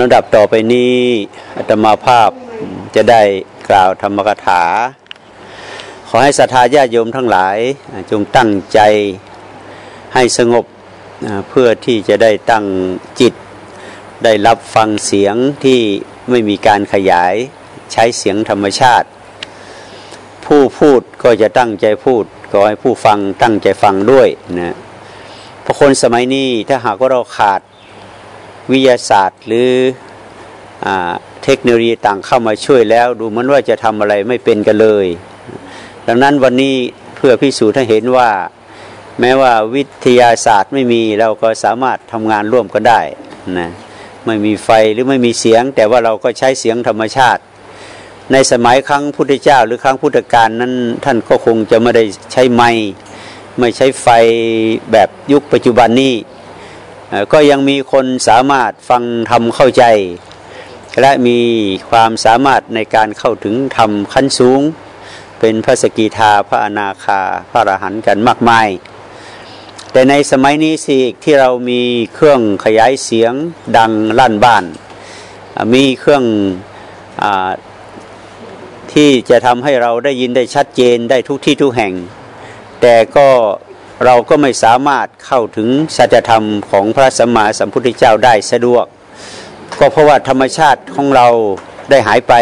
ลำดับต่อไปนี้อาตมาภาพจะได้กล่าวธรรมกถา ขอให้ศรัทธาญาติโยมทั้งหลาย จงตั้งใจให้สงบเพื่อที่จะได้ตั้งจิต ได้รับฟังเสียงที่ไม่มีการขยายใช้เสียงธรรมชาติ ผู้พูดก็จะตั้งใจพูดก็ให้ผู้ฟังตั้งใจฟังด้วยนะเพราะคนสมัยนี้ถ้าหากว่าเราขาด วิทยาศาสตร์หรืออเทคโนโลยีต่างเข้ามาช่วยแล้ว ดูเหมือนว่าจะทำอะไรไม่เป็นกันเลย ดังนั้นวันนี้เพื่อพิสูจน์ให้เห็นว่า แม้ว่าวิทยาศาสตร์ไม่มีเราก็สามารถทำงานร่วมกันได้นะไม่มีไฟหรือไม่มีเสียง แต่ว่าเราก็ใช้เสียงธรรมชาติ ในสมัยครั้งพุทธเจ้า หรือครั้งพุทธกาลนั้น ท่านก็คงจะไม่ได้ใช้ไม้ไม่ใช้ไฟแบบยุคปัจจุบันนี้ ก็ยังมีคนสามารถฟังทำเข้าใจ และมีความสามารถในการเข้าถึงธรรมขั้นสูง เป็นพระสกิทาพระอนาคาพระอรหันต์กันมากมาย แต่ในสมัยนี้สิที่เรามีเครื่องขยายเสียงดังลั่นบ้าน มีเครื่องอที่จะทำให้เราได้ยินได้ชัดเจนได้ทุกที่ทุกแห่ง แต่ก็ เราก็ไม่สามารถเข้าถึงสัจธรรมของพระสัมมาสัมพุทธเจ้าได้สะดวก ก็เพราะว่าธรรมชาติของเราได้หายไป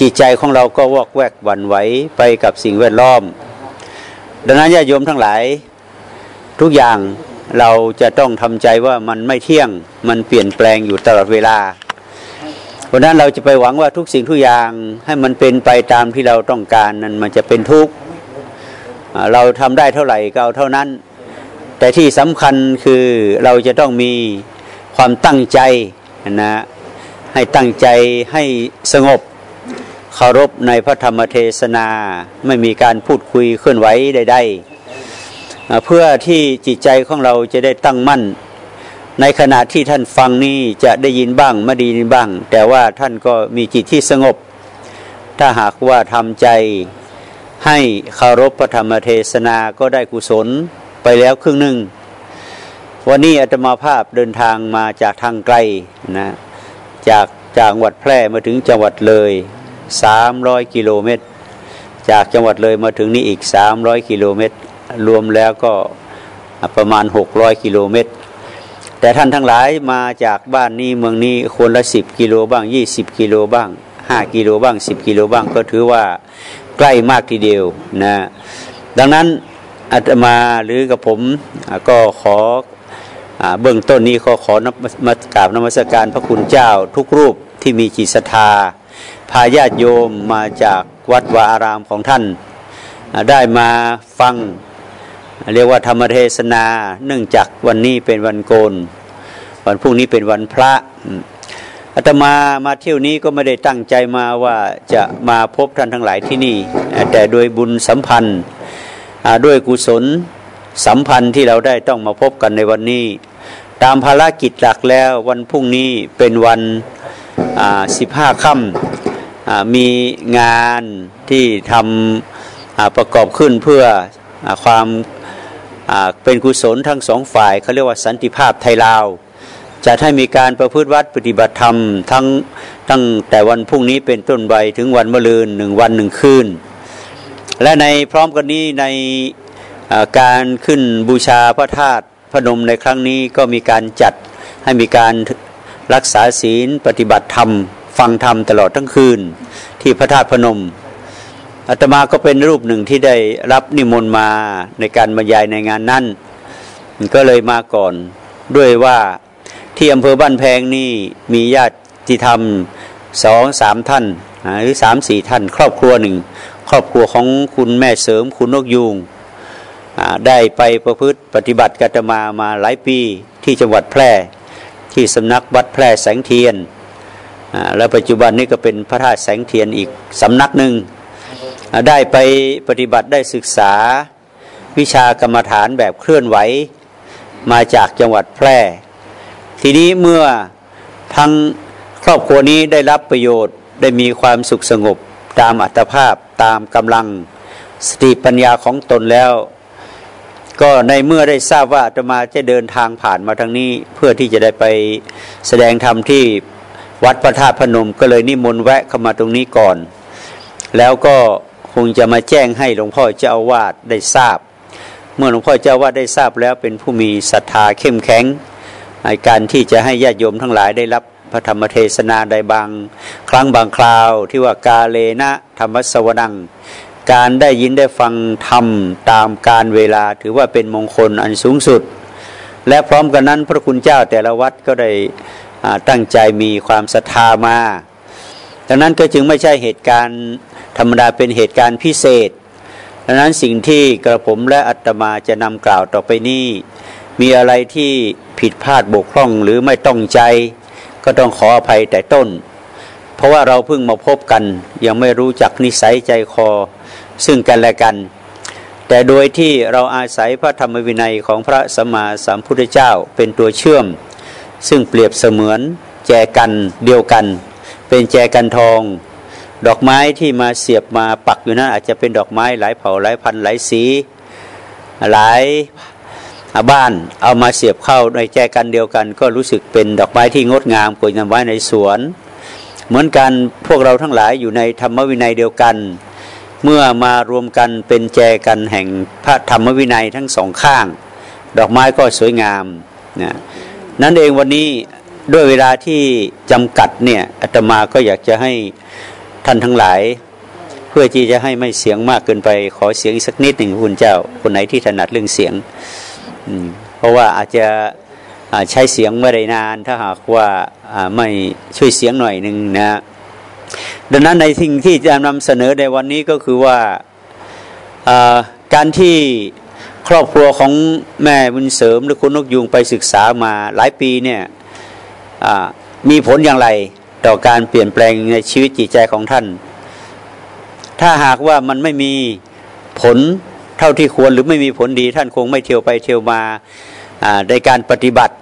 จิตใจของเราก็วอกแวกหวั่นไหวไปกับสิ่งแวดล้อม ดังนั้นญาติโยมทั้งหลาย ทุกอย่างเราจะต้องทำใจว่ามันไม่เที่ยงมันเปลี่ยนแปลงอยู่ตลอดเวลาเพราะนั้นเราจะไปหวังว่าทุกสิ่งทุกอย่างให้มันเป็นไปตามที่เราต้องการนั้นมันจะเป็นทุกข์ เราทำได้เท่าไหร่ก็เอาเท่านั้น แต่ที่สำคัญคือเราจะต้องมีความตั้งใจนะให้ตั้งใจให้สงบเคารพในพระธรรมเทศนา ไม่มีการพูดคุยเคลื่อนไหวใดๆเพื่อที่จิตใจของเราจะได้ตั้งมั่น ในขณะที่ท่านฟังนี่จะได้ยินบ้างไม่ไดีบ้าง แต่ว่าท่านก็มีจิตที่สงบ ถ้าหากว่าทำใจ ให้เคารพพระธรรมเทศนาก็ได้กุศลไปแล้วครึ่งหนึ่ง วันนี้อาตมาภาพเดินทางมาจากทางไกลนะจากจากจังหวัดแพร่มาถึงจังหวัดเลยสามร้อยกิโลเมตร จากจังหวัดเลยมาถึงนี่อีกสามร้อยกิโลเมตร รวมแล้วก็ประมาณหกร้อยกิโลเมตร แต่ท่านทั้งหลายมาจากบ้านนี้เมืองนี้คนละสิบกิโลบ้างยี่สิบกิโลบ้างห้ากิโลบ้างสิบกิโลบ้างก็ถือว่า ใกล้มากทีเดียวนะดังนั้นอาตมาหรือกับผมก็ขอเบื้องต้นนี้ขอขอนมากราบนมัสการพระคุณเจ้าทุกรูปที่มีจิตศรัทธาพาญาติโยมมาจากวัดวาอารามของท่าน ได้มาฟัง เรียกว่าธรรมเทศนา เนื่องจากวันนี้เป็นวันโกน วันพรุ่งนี้เป็นวันพระ อาตมามาเที่ยวนี้ก็ไม่ได้ตั้งใจมาว่าจะมาพบท่านทั้งหลายที่นี่ แต่โดยบุญสัมพันธ์ด้วยกุศลสัมพันธ์ที่เราได้ต้องมาพบกันในวันนี้ ตามภารกิจหลักแล้ววันพรุ่งนี้เป็นวันสิบห้าค่ำมีงานที่ทำประกอบขึ้นเพื่ออความเป็นกุศลทั้งสองฝ่ายเขาเรียกว่าสันติภาพไทยลาว จะให้มีการประพฤติวัดปฏิบัติธรรมทั้งตั้งแต่วันพรุ่งนี้เป็นต้นไปถึงวันมะรืนหนึ่งวันหนึ่งคืน และในพร้อมกันนี้ในการขึ้นบูชาพระธาตุพนมในครั้งนี้ก็มีการจัดให้มีการรักษาศีลปฏิบัติธรรม ฟังธรรมตลอดทั้งคืนที่พระธาตุพนมอาตมาก็เป็นรูปหนึ่งที่ได้รับนิมนต์มาในการบรรยายในงานนั้นก็เลยมาก่อนด้วยว่า ที่อำเภอบ้านแพงนี่มีญาติที่ทำสองสามท่านหรือสามสี่ท่าน ครอบครัวหนึ่ง ครอบครัวของคุณแม่เสริมคุณนกยูงได้ไปประพฤติปฏิบัติกัตมามาหลายปีที่จังหวัดแพร่ ที่สำนักวัดแพร่แสงเทียน แล้วปัจจุบันนี้ก็เป็นพระธาตุแสงเทียนอีกสำนักหนึ่ง ได้ไปปฏิบัติได้ศึกษาวิชากรรมฐานแบบเคลื่อนไหว มาจากจังหวัดแพร่ ทีนี้เมื่อทั้งครอบครัวนี้ได้รับประโยชน์ได้มีความสุขสงบตามอัตภาพตามกำลังสติปัญญาของตนแล้ว ก็ในเมื่อได้ทราบว่าอาตมาจะเดินทางผ่านมาทางนี้ เพื่อที่จะได้ไปแสดงธรรมที่วัดพระธาตุพนมก็เลยนิมนต์แวะเข้ามาตรงนี้ก่อน แล้วก็คงจะมาแจ้งให้หลวงพ่อเจ้าวาสได้ทราบ เมื่อหลวงพ่อเจ้าวาสได้ทราบแล้วเป็นผู้มีศรัทธาเข้มแข็ง การที่จะให้ญาติโยมทั้งหลายได้รับพระธรรมเทศนาใดบาง ครั้งบางคราวที่ว่ากาเลนะธรรมสวนัง การได้ยินได้ฟังธรรมตามการเวลาถือว่าเป็นมงคลอันสูงสุด และพร้อมกันนั้นพระคุณเจ้าแต่ละวัดก็ได้ตั้งใจมีความศรัทธามาดังนั้นก็จึงไม่ใช่เหตุการณ์ธรรมดาเป็นเหตุการณ์พิเศษดังนั้นสิ่งที่กระผมและอัตมาจะนำกล่าวต่อไปนี้มีอะไรที่ ผิดพลาดบกพร่องหรือไม่ต้องใจ ก็ต้องขออภัยแต่ต้น เพราะว่าเราเพิ่งมาพบกัน ยังไม่รู้จักนิสัยใจคอ ซึ่งกันและกัน แต่โดยที่เราอาศัยพระธรรมวินัยของพระสัมมาสัมพุทธเจ้าเป็นตัวเชื่อม ซึ่งเปรียบเสมือน แจกันเดียวกัน เป็นแจกันทอง ดอกไม้ที่มาเสียบมาปักอยู่นั้นอาจจะเป็นดอกไม้หลายเผ่าหลายพันหลายสี หลาย บ้านเอามาเสียบเข้าในแจกันเดียวกัน ก็รู้สึกเป็นดอกไม้ที่งดงามกว่านำไว้ในสวน เหมือนกันพวกเราทั้งหลายอยู่ในธรรมวินัยเดียวกัน เมื่อมารวมกันเป็นแจกันแห่งพระธรรมวินัยทั้งสองข้าง ดอกไม้ก็สวยงามนะนั้นเองวันนี้ด้วยเวลาที่จำกัดเนี่ยอาตมาก็อยากจะให้ท่านทั้งหลาย เพื่อที่จะให้ไม่เสียงมากเกินไป ขอเสียงสักนิดหนึ่งคุณเจ้า คนไหนที่ถนัดเรื่องเสียง เพราะว่าอาจจะใช้เสียงไม่ได้นาน ถ้าหากว่าไม่ช่วยเสียงหน่อยหนึ่งนะดังนั้นในสิ่งที่จะนำเสนอในวันนี้ก็คือว่าการที่ครอบครัวของแม่บุญเสริมหรือคุณนกยุงไปศึกษามาหลายปีเนี่ยมีผลอย่างไรต่อการเปลี่ยนแปลงในชีวิตจิตใจของท่าน ถ้าหากว่ามันไม่มีผล ท่าที่ควรหรือไม่มีผลดี ท่านคงไม่เที่ยวไปเที่ยวมาในการปฏิบัติ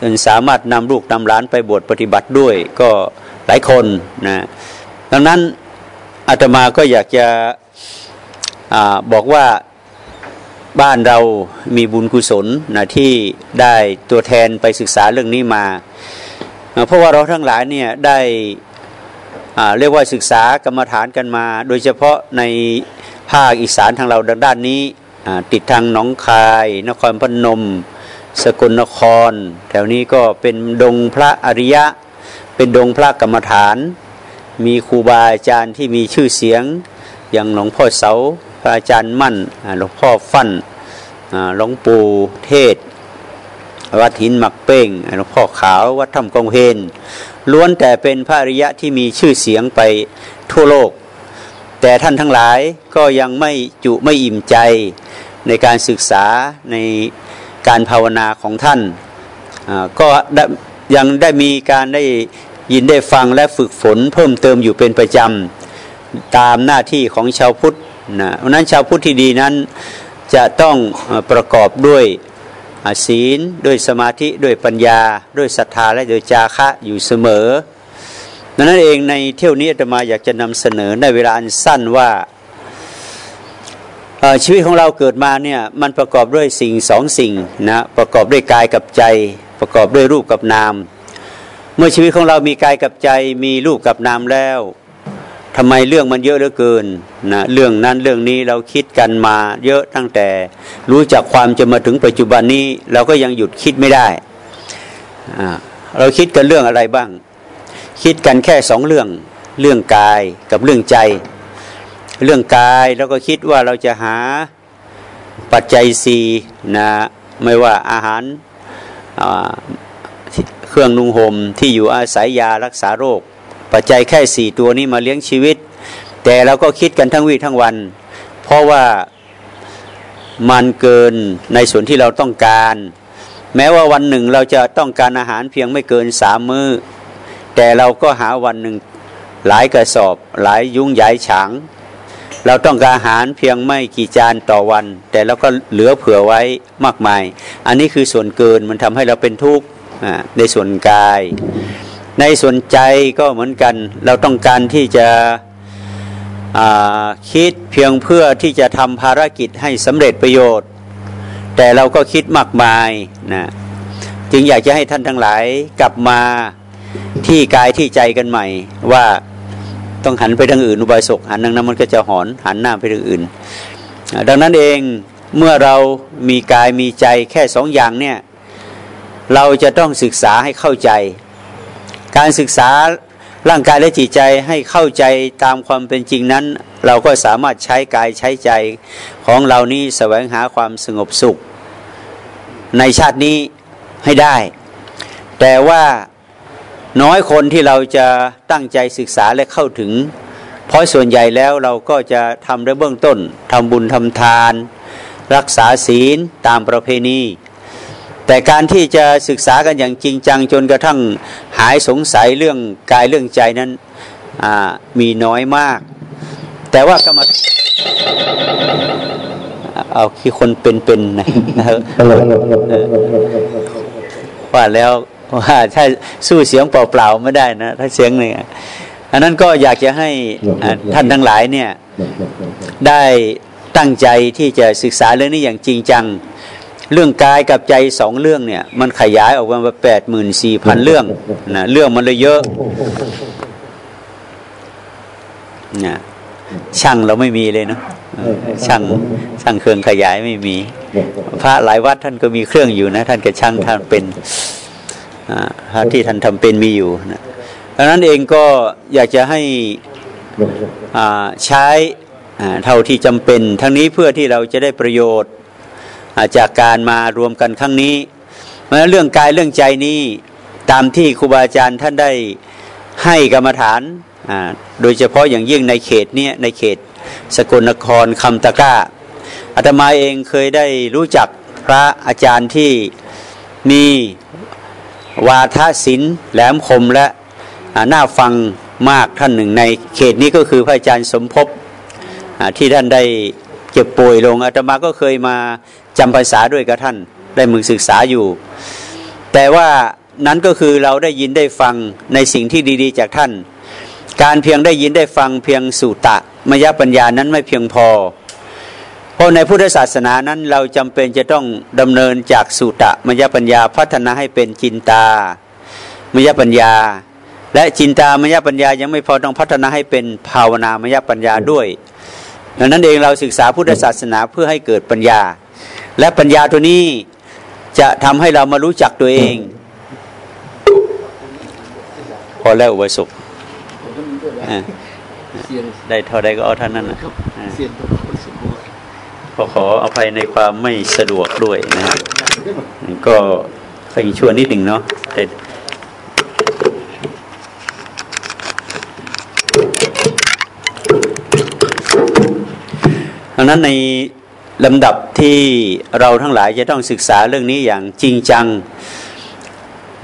จนสามารถนำลูกนำหลานไปบวชปฏิบัติด้วยก็หลายคนนะดังนั้นอาตมาก็อยากจะอบอกว่าบ้านเรามีบุญกุศลนะที่ได้ตัวแทนไปศึกษาเรื่องนี้มา เพราะว่าเราทั้งหลายเนี่ยได้เรียกว่าศึกษากรรมฐานกันมา โดยเฉพาะใน ภาคอีสานทางเราด้านนี้ติดทางหนองคาย นครพนม สกลนคร แถวนี้ก็เป็นดงพระอริยะ เป็นดงพระกรรมฐาน มีครูบาอาจารย์ที่มีชื่อเสียง อย่างหลวงพ่อเสาพระอาจารย์มั่นหลวงพ่อฟั่นหลวงปู่เทศ วัดหินหมักเป้งหลวงพ่อขาววัดถ้ำกองเพนล้วนแต่เป็นพระอริยะที่มีชื่อเสียงไปทั่วโลก แต่ท่านทั้งหลายก็ยังไม่จุไม่อิ่มใจในการศึกษาในการภาวนาของท่านก็ยังได้มีการได้ยินได้ฟังและฝึกฝนเพิ่มเติมอยู่เป็นประจำตามหน้าที่ของชาวพุทธนะเพราะนั้นชาวพุทธที่ดีนั้นจะต้องประกอบด้วยศีล ด้วยสมาธิ ด้วยปัญญา ด้วยศรัทธาและโดยจาคะอยู่เสมอ ดังนั้นเองในเที่ยวนี้อาตมาอยากจะนำเสนอในเวลาอันสั้นว่าชีวิตของเราเกิดมาเนี่ยมันประกอบด้วยสิ่งสองสิ่งนะประกอบด้วยกายกับใจ ประกอบด้วยรูปกับนาม เมื่อชีวิตของเรามีกายกับใจมีรูปกับนามแล้วทำไมเรื่องมันเยอะเหลือเกินนะเรื่องนั้นเรื่องนี้เราคิดกันมาเยอะตั้งแต่ รู้จักความจะมาถึงปัจจุบันนี้ เราก็ยังหยุดคิดไม่ได้ เราคิดกันเรื่องอะไรบ้าง คิดกันแค่สองเรื่องเรื่องกายกับเรื่องใจ เรื่องกายแล้วก็คิดว่าเราจะหาปัจจัยสี่นะไม่ว่าอาหารเครื่องนุ่งห่มที่อยู่อาศัยยารักษาโรค ปัจจัยแค่สี่ตัวนี้มาเลี้ยงชีวิต แต่เราก็คิดกันทั้งวีทั้งวัน เพราะว่ามันเกินในส่วนที่เราต้องการ แม้ว่าวันหนึ่งเราจะต้องการอาหารเพียงไม่เกินสามมือ้อ แต่เราก็หาวันหนึ่งหลายกระสอบ หลายยุ้งใหญ่ฉาง เราต้องการอาหารเพียงไม่กี่จานต่อวัน แต่เราก็เหลือเผื่อไว้มากมาย อันนี้คือส่วนเกินมันทำให้เราเป็นทุกข์ในส่วนกาย ในส่วนใจก็เหมือนกัน เราต้องการที่จะคิดเพียงเพื่อที่จะทำภารกิจให้สำเร็จประโยชน์ แต่เราก็คิดมากมายนะจึงอยากจะให้ท่านทั้งหลายกลับมา ที่กายที่ใจกันใหม่ ว่าต้องหันไปทางอื่นอุบายศกหันทางนั้นมันก็จะหอนหันหน้าไปทางอื่น ดังนั้นเองเมื่อเรามีกายมีใจแค่สองอย่างเนี่ยเราจะต้องศึกษาให้เข้าใจ การศึกษาร่างกายและจิตใจให้เข้าใจตามความเป็นจริงนั้น เราก็สามารถใช้กายใช้ใจของเรานี้แสวงหาความสงบสุข ในชาตินี้ให้ได้ แต่ว่า น้อยคนที่เราจะตั้งใจศึกษาและเข้าถึง เพราะส่วนใหญ่แล้วเราก็จะทำได้เบื้องต้นทำบุญทำทาน รักษาศีลตามประเพณี แต่การที่จะศึกษากันอย่างจริงจังจนกระทั่งหายสงสัยเรื่องกายเรื่องใจนั้นมีน้อยมาก แต่ว่ากรรมเอาที่คนเป็นๆนะว่าแล้ว ว่าถ้าสู้เสียงเปล่าๆไม่ได้นะ ถ้าเสียงหนึ่งอันนั้นก็อยากจะให้ท่านทั้งหลายเนี่ยได้ตั้งใจที่จะศึกษาเรื่องนี้อย่างจริงจัง เรื่องกายกับใจสองเรื่องเนี่ย มันขยายออกมาแปดหมื่นสี่พันเรื่องนะเรื่องมันเลยเยอะนะช่างเราไม่มีเลยเนาะช่างช่างเครื่องขยายไม่มี พระหลายวัดท่านก็มีเครื่องอยู่นะ ท่านก็ช่างท่านเป็น พระที่ท่านทำเป็นมีอยู่นะดังนั้นเองก็อยากจะให้ใช้เท่าที่จำเป็น ทั้งนี้เพื่อที่เราจะได้ประโยชน์จากการมารวมกันครั้งนี้เพราะเรื่องกายเรื่องใจนี้ตามที่ครูบาอาจารย์ท่านได้ให้กรรมฐานโดยเฉพาะอย่างยิ่งในเขตเนี้ยในเขตสกลนครคำตะก้าอาตมาเองเคยได้รู้จักพระอาจารย์ที่มี วาทศิลป์แหลมคมและน่าฟังมากท่านหนึ่งในเขตนี้ก็คือพระอาจารย์สมภพที่ท่านได้เจ็บป่วยลงอาตมาก็เคยมาจำภาษาด้วยกับท่านได้มึงศึกษาอยู่ แต่ว่านั้นก็คือเราได้ยินได้ฟังในสิ่งที่ดี ๆ จากท่าน การเพียงได้ยินได้ฟังเพียงสุตะมยปัญญานั้นไม่เพียงพอ ราะในพุทธศาสนานั้นเราจำเป็นจะต้องดำเนินจากสุตะมยปัญญาพัฒนาให้เป็นจินตามยปัญญา และจินตามยปัญญายังไม่พอต้องพัฒนาให้เป็นภาวนามยปัญญาด้วยดังนั้นเองเราศึกษาพุทธศาสนาเพื่อให้เกิดปัญญา และปัญญาตัวนี้จะทำให้เรามารู้จักตัวเอง พอแล้วอุบสุขได้เท่าใดก็เอาท่านนั้นนะ ขอขออภัยในความไม่สะดวกด้วยนะก็ขอชวนนิดหนึ่งเนาะดังนั้นในลำดับที่เราทั้งหลายจะต้องศึกษาเรื่องนี้อย่างจริงจัง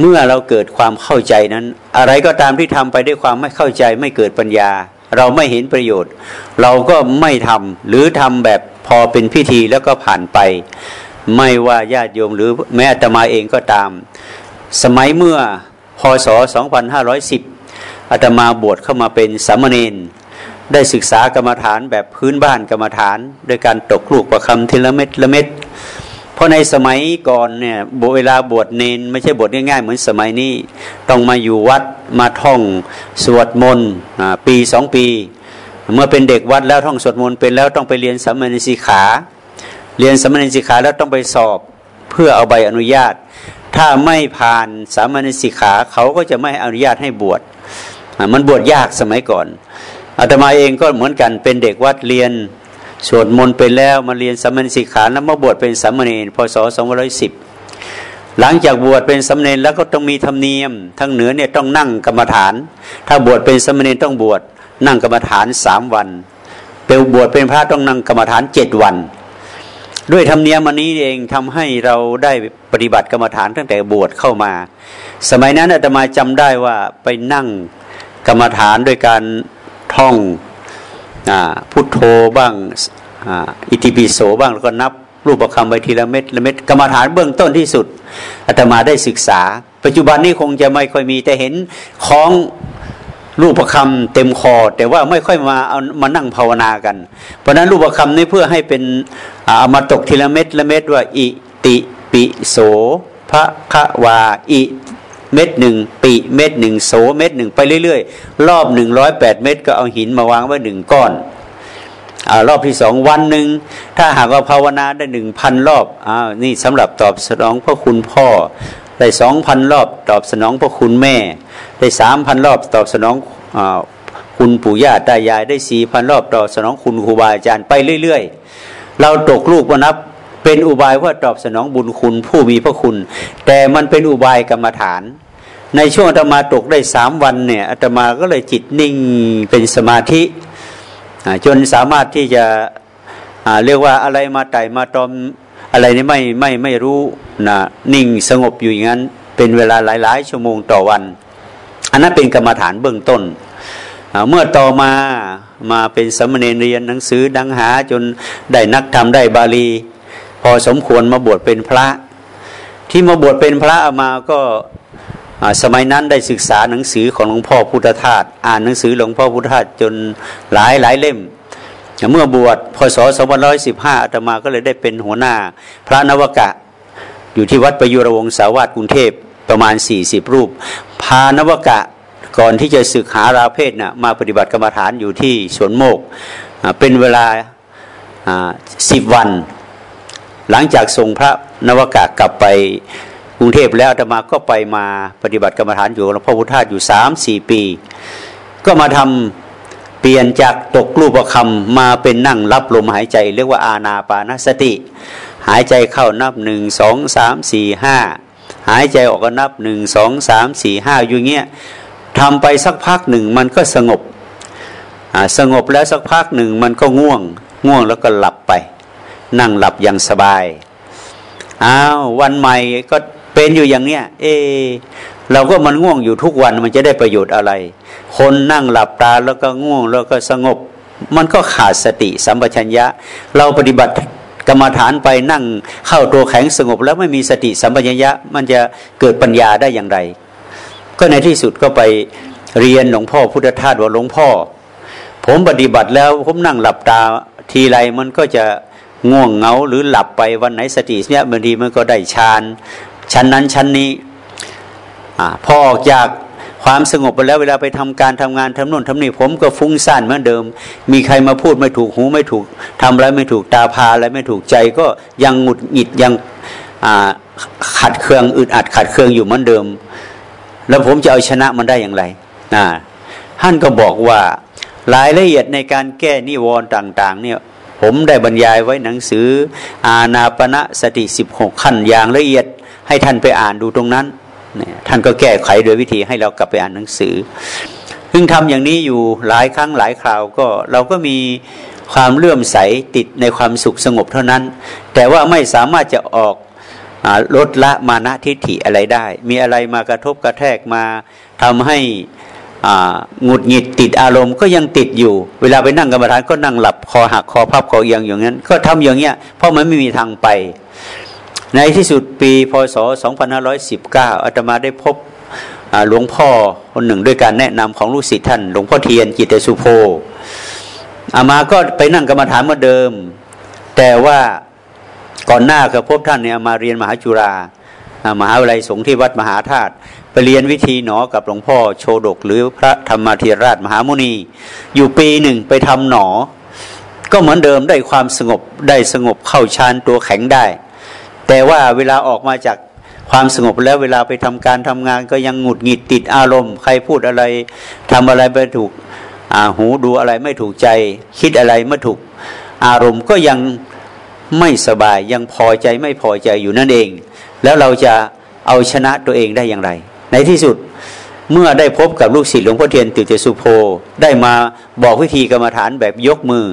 เมื่อเราเกิดความเข้าใจนั้น อะไรก็ตามที่ทำไปด้วยความไม่เข้าใจไม่เกิดปัญญา เราไม่เห็นประโยชน์ เราก็ไม่ทำหรือทำแบบ พอเป็นพิธีแล้วก็ผ่านไป ไม่ว่าญาติโยมหรือแม้แต่มาเองก็ตาม สมัยเมื่อพศ 2510อาตมาบวชเข้ามาเป็นสามเณรได้ศึกษากรรมฐานแบบพื้นบ้านกรรมฐานโดยการตกลูกประคำทีละเม็ดละเม็ดเพราะในสมัยก่อนเนี่ยเวลาบวชเนนไม่ใช่บวชง่ายๆ เหมือนสมัยนี้ ต้องมาอยู่วัดมาท่องสวดมนต์ปีสองปี เมื่อเป็นเด็กวัดแล้วท่องสวดมนต์เป็นแล้วต้องไปเรียนสามเณรสีขา เรียนสามเณรสีขาแล้วต้องไปสอบเพื่อเอาใบอนุญาต ถ้าไม่ผ่านสามเณรสีขาเขาก็จะไม่อนุญาตให้บวชมันบวชยากสมัยก่อนอาตมาเองก็เหมือนกันเป็นเด็กวัดเรียนสวดมนต์ไปแล้วมาเรียนสัมมณสิกขาแล้วมาบวชเป็นสัมมณีพศ2510หลังจากบวชเป็นสัมมณีแล้วก็ต้องมีธรรมเนียม ทั้งเหนือเนี่ยต้องนั่งกรรมฐาน ถ้าบวชเป็นสัมมณีต้องบวช นั่งกรรมฐานสามวันเป็นบวชเป็นพระต้องนั่งกรรมฐานเจ็ดวัน ด้วยธรรมเนียมอันนี้เองทำให้เราได้ปฏิบัติกรรมฐานตั้งแต่บวชเข้ามา สมัยนั้นอาตมาจำได้ว่าไปนั่งกรรมฐานด้วยการท่องพุทโธบ้างอิติปิโสบ้างแล้วก็นับรูปประคำไปทีละเม็ดละเม็ดกรรมฐานเบื้องต้นที่สุดอาตมาได้ศึกษา ปัจจุบันนี้คงจะไม่ค่อยมีแต่เห็นของ รูปคำเต็มคอ แต่ว่าไม่ค่อยมาเอามานั่งภาวนากัน เพราะนั้นรูปคำนี้เพื่อให้เป็นเอามาตกทีละเม็ดละเม็ดว่า อิติปิโสพระคะวาอิเม็ดหนึ่งปีเม็ดหนึ่งโสเม็ดหนึ่งไปเรื่อยๆ รอบหนึ่งร้อยแปดเม็ดก็เอาหินมาวางไว้หนึ่งก้อนอรอบที่สองวันหนึ่งถ้าหากว่าภาวนาได้หนึ่งพันรอบอ้าวนี่สำหรับตอบสนองพระคุณพ่อ ได้สองพันรอบตอบสนองพระคุณแม่ ได้สามพันรอบตอบสนองอคุณปู่ย่าตายายได้สี่พันรอบตอบสนองคุณครูบาอาจารย์ไปเรื่อย ๆ เราตกลูกมานับเป็นอุบายว่าตอบสนองบุญคุณผู้มีพระคุณ แต่มันเป็นอุบายกรรมฐาน ในช่วงอาตมาตกได้สามวันเนี่ยอาตมาก็เลยจิตนิ่งเป็นสมาธิจนสามารถที่จะเรียกว่าอะไรมาไต่มาตอม อะไรนี่ไม่ไม่ไม่รู้นะนิ่งสงบอยู่อย่างนั้น เป็นเวลาหลาย ๆ ชั่วโมงต่อวัน อันนั้นเป็นกรรมฐานเบื้องต้น เมื่อต่อมามาเป็นสมณีเรียนหนังสือดังหาจนได้นักธรรมได้บาลี พอสมควรมาบวชเป็นพระ ที่มาบวชเป็นพระมาก็สมัยนั้นได้ศึกษาหนังสือของหลวงพ่อพุทธทาสอ่านหนังสือหลวงพ่อพุทธทาสจนหลายหลายเล่ม เมื่อบวชพศ2515อาตมาก็เลยได้เป็นหัวหน้า พระนวกะอยู่ที่วัดประยุรวงศาวาสกรุงเทพประมาณ40รูป พานวกะก่อนที่จะศึกหาราเพศนะ่ะมาปฏิบัติกรรมฐานอยู่ที่สวนโมกเป็นเวลาสิบวัน หลังจากส่งพระนวกะกลับไปกรุงเทพแล้วอาตมาก็ไปมาปฏิบัติกรรมฐานอยู่หลวงพ่อพุทธาอยู่สามสี่ปี ก็มาทำเปลี่ยนจากตกรูปคำมาเป็นนั่งรับลมหายใจ เรียกว่าอาณาปานสติ หายใจเข้านับหนึ่งสองสามสี่ห้าหายใจออกก็นับหนึ่งสองสามสี่ห้าอยู่เงี้ยทำไปสักพักหนึ่งมันก็สงบสงบแล้วสักพักหนึ่งมันก็ง่วง ง่วงแล้วก็หลับไป นั่งหลับอย่างสบายอ้าววันใหม่ก็เป็นอยู่อย่างเนี้ยเอ เราก็มันง่วงอยู่ทุกวันมันจะได้ประโยชน์อะไร คนนั่งหลับตาแล้วก็ง่วงแล้วก็สงบ มันก็ขาดสติสัมปชัญญะ เราปฏิบัติกรรมฐานไปนั่งเข้าตัวแข็งสงบ แล้วไม่มีสติสัมปชัญญะ มันจะเกิดปัญญาได้อย่างไร ก็ในที่สุดก็ไปเรียนหลวงพ่อพุทธทาสว่าหลวงพ่อ ผมปฏิบัติแล้วผมนั่งหลับตาทีไรมันก็จะง่วงเงาหรือหลับไปวันไหนสติเนี่ยบางทีมันก็ได้ฌานชั้นนั้นชั้นนี้ อพอออกจากความสงบไปแล้วเวลาไปทำการทำงานทำนู่นทำนี่ผมก็ฟุ้งซ่านเหมือนเดิม มีใครมาพูดไม่ถูกหูไม่ถูกทำอะไรไม่ถูกตาพาอะไรไม่ถูกใจก็ยังหงุดหงิดยังขัดเคืองอึดอัดขัดเคืองอยู่เหมือนเดิม แล้วผมจะเอาชนะมันได้อย่างไรนะท่านก็บอกว่ารายละเอียดในการแก้นิวรณ์ต่าง ๆ เนี่ยผมได้บรรยายไว้หนังสืออาณาปณะสติสิบหกขั้นอย่างละเอียดให้ท่านไปอ่านดูตรงนั้น ท่านก็แก้ไขโดยวิธีให้เรากลับไปอ่านหนังสือซึ่งทำอย่างนี้อยู่หลายครั้งหลายคราวก็เราก็มีความเลื่อมใสติดในความสุขสงบเท่านั้น แต่ว่าไม่สามารถจะออกลดละมานะทิฏฐิอะไรได้ มีอะไรมากระทบกระแทกมาทำให้หงุดหงิดติดอารมณ์ก็ยังติดอยู่ เวลาไปนั่งกรรมฐานก็นั่งหลับคอหักคอพับคอเอียงอย่างนั้น ก็ทำอย่างเงี้ยเพราะมันไม่มีทางไป ในที่สุดปีพศ 2519 อาตมาได้พบหลวงพ่อคนหนึ่งด้วยการแนะนำของลูกศิษย์ท่าน หลวงพ่อเทียนจิตสุโภอามาก็ไปนั่งกรรมฐานเมื่อเดิม แต่ว่าก่อนหน้ากับพบท่านเนี่ยมาเรียนมหาจุฬามหาวิทยาลัยสงฆ์ที่วัดมหาธาตุไปเรียนวิธีหนอกับหลวงพ่อโชดก หรือพระธรรมธีราชมหามุนี อยู่ปีหนึ่งไปทำหนอ ก็เหมือนเดิมได้ความสงบได้สงบเข้าฌานตัวแข็งได้ แต่ว่าเวลาออกมาจากความสงบแล้วเวลาไปทำการทำงานก็ยังหงุดหงิดติดอารมณ์ ใครพูดอะไรทำอะไรไม่ถูกหูดูอะไรไม่ถูกใจ คิดอะไรไม่ถูกอารมณ์ก็ยังไม่สบายยังพอใจไม่พอใจอยู่นั่นเอง แล้วเราจะเอาชนะตัวเองได้อย่างไร ในที่สุดเมื่อได้พบกับลูกศิษย์หลวงพ่อเทียนติเจสุโพได้มาบอกวิธีกรรมฐานแบบยกมือ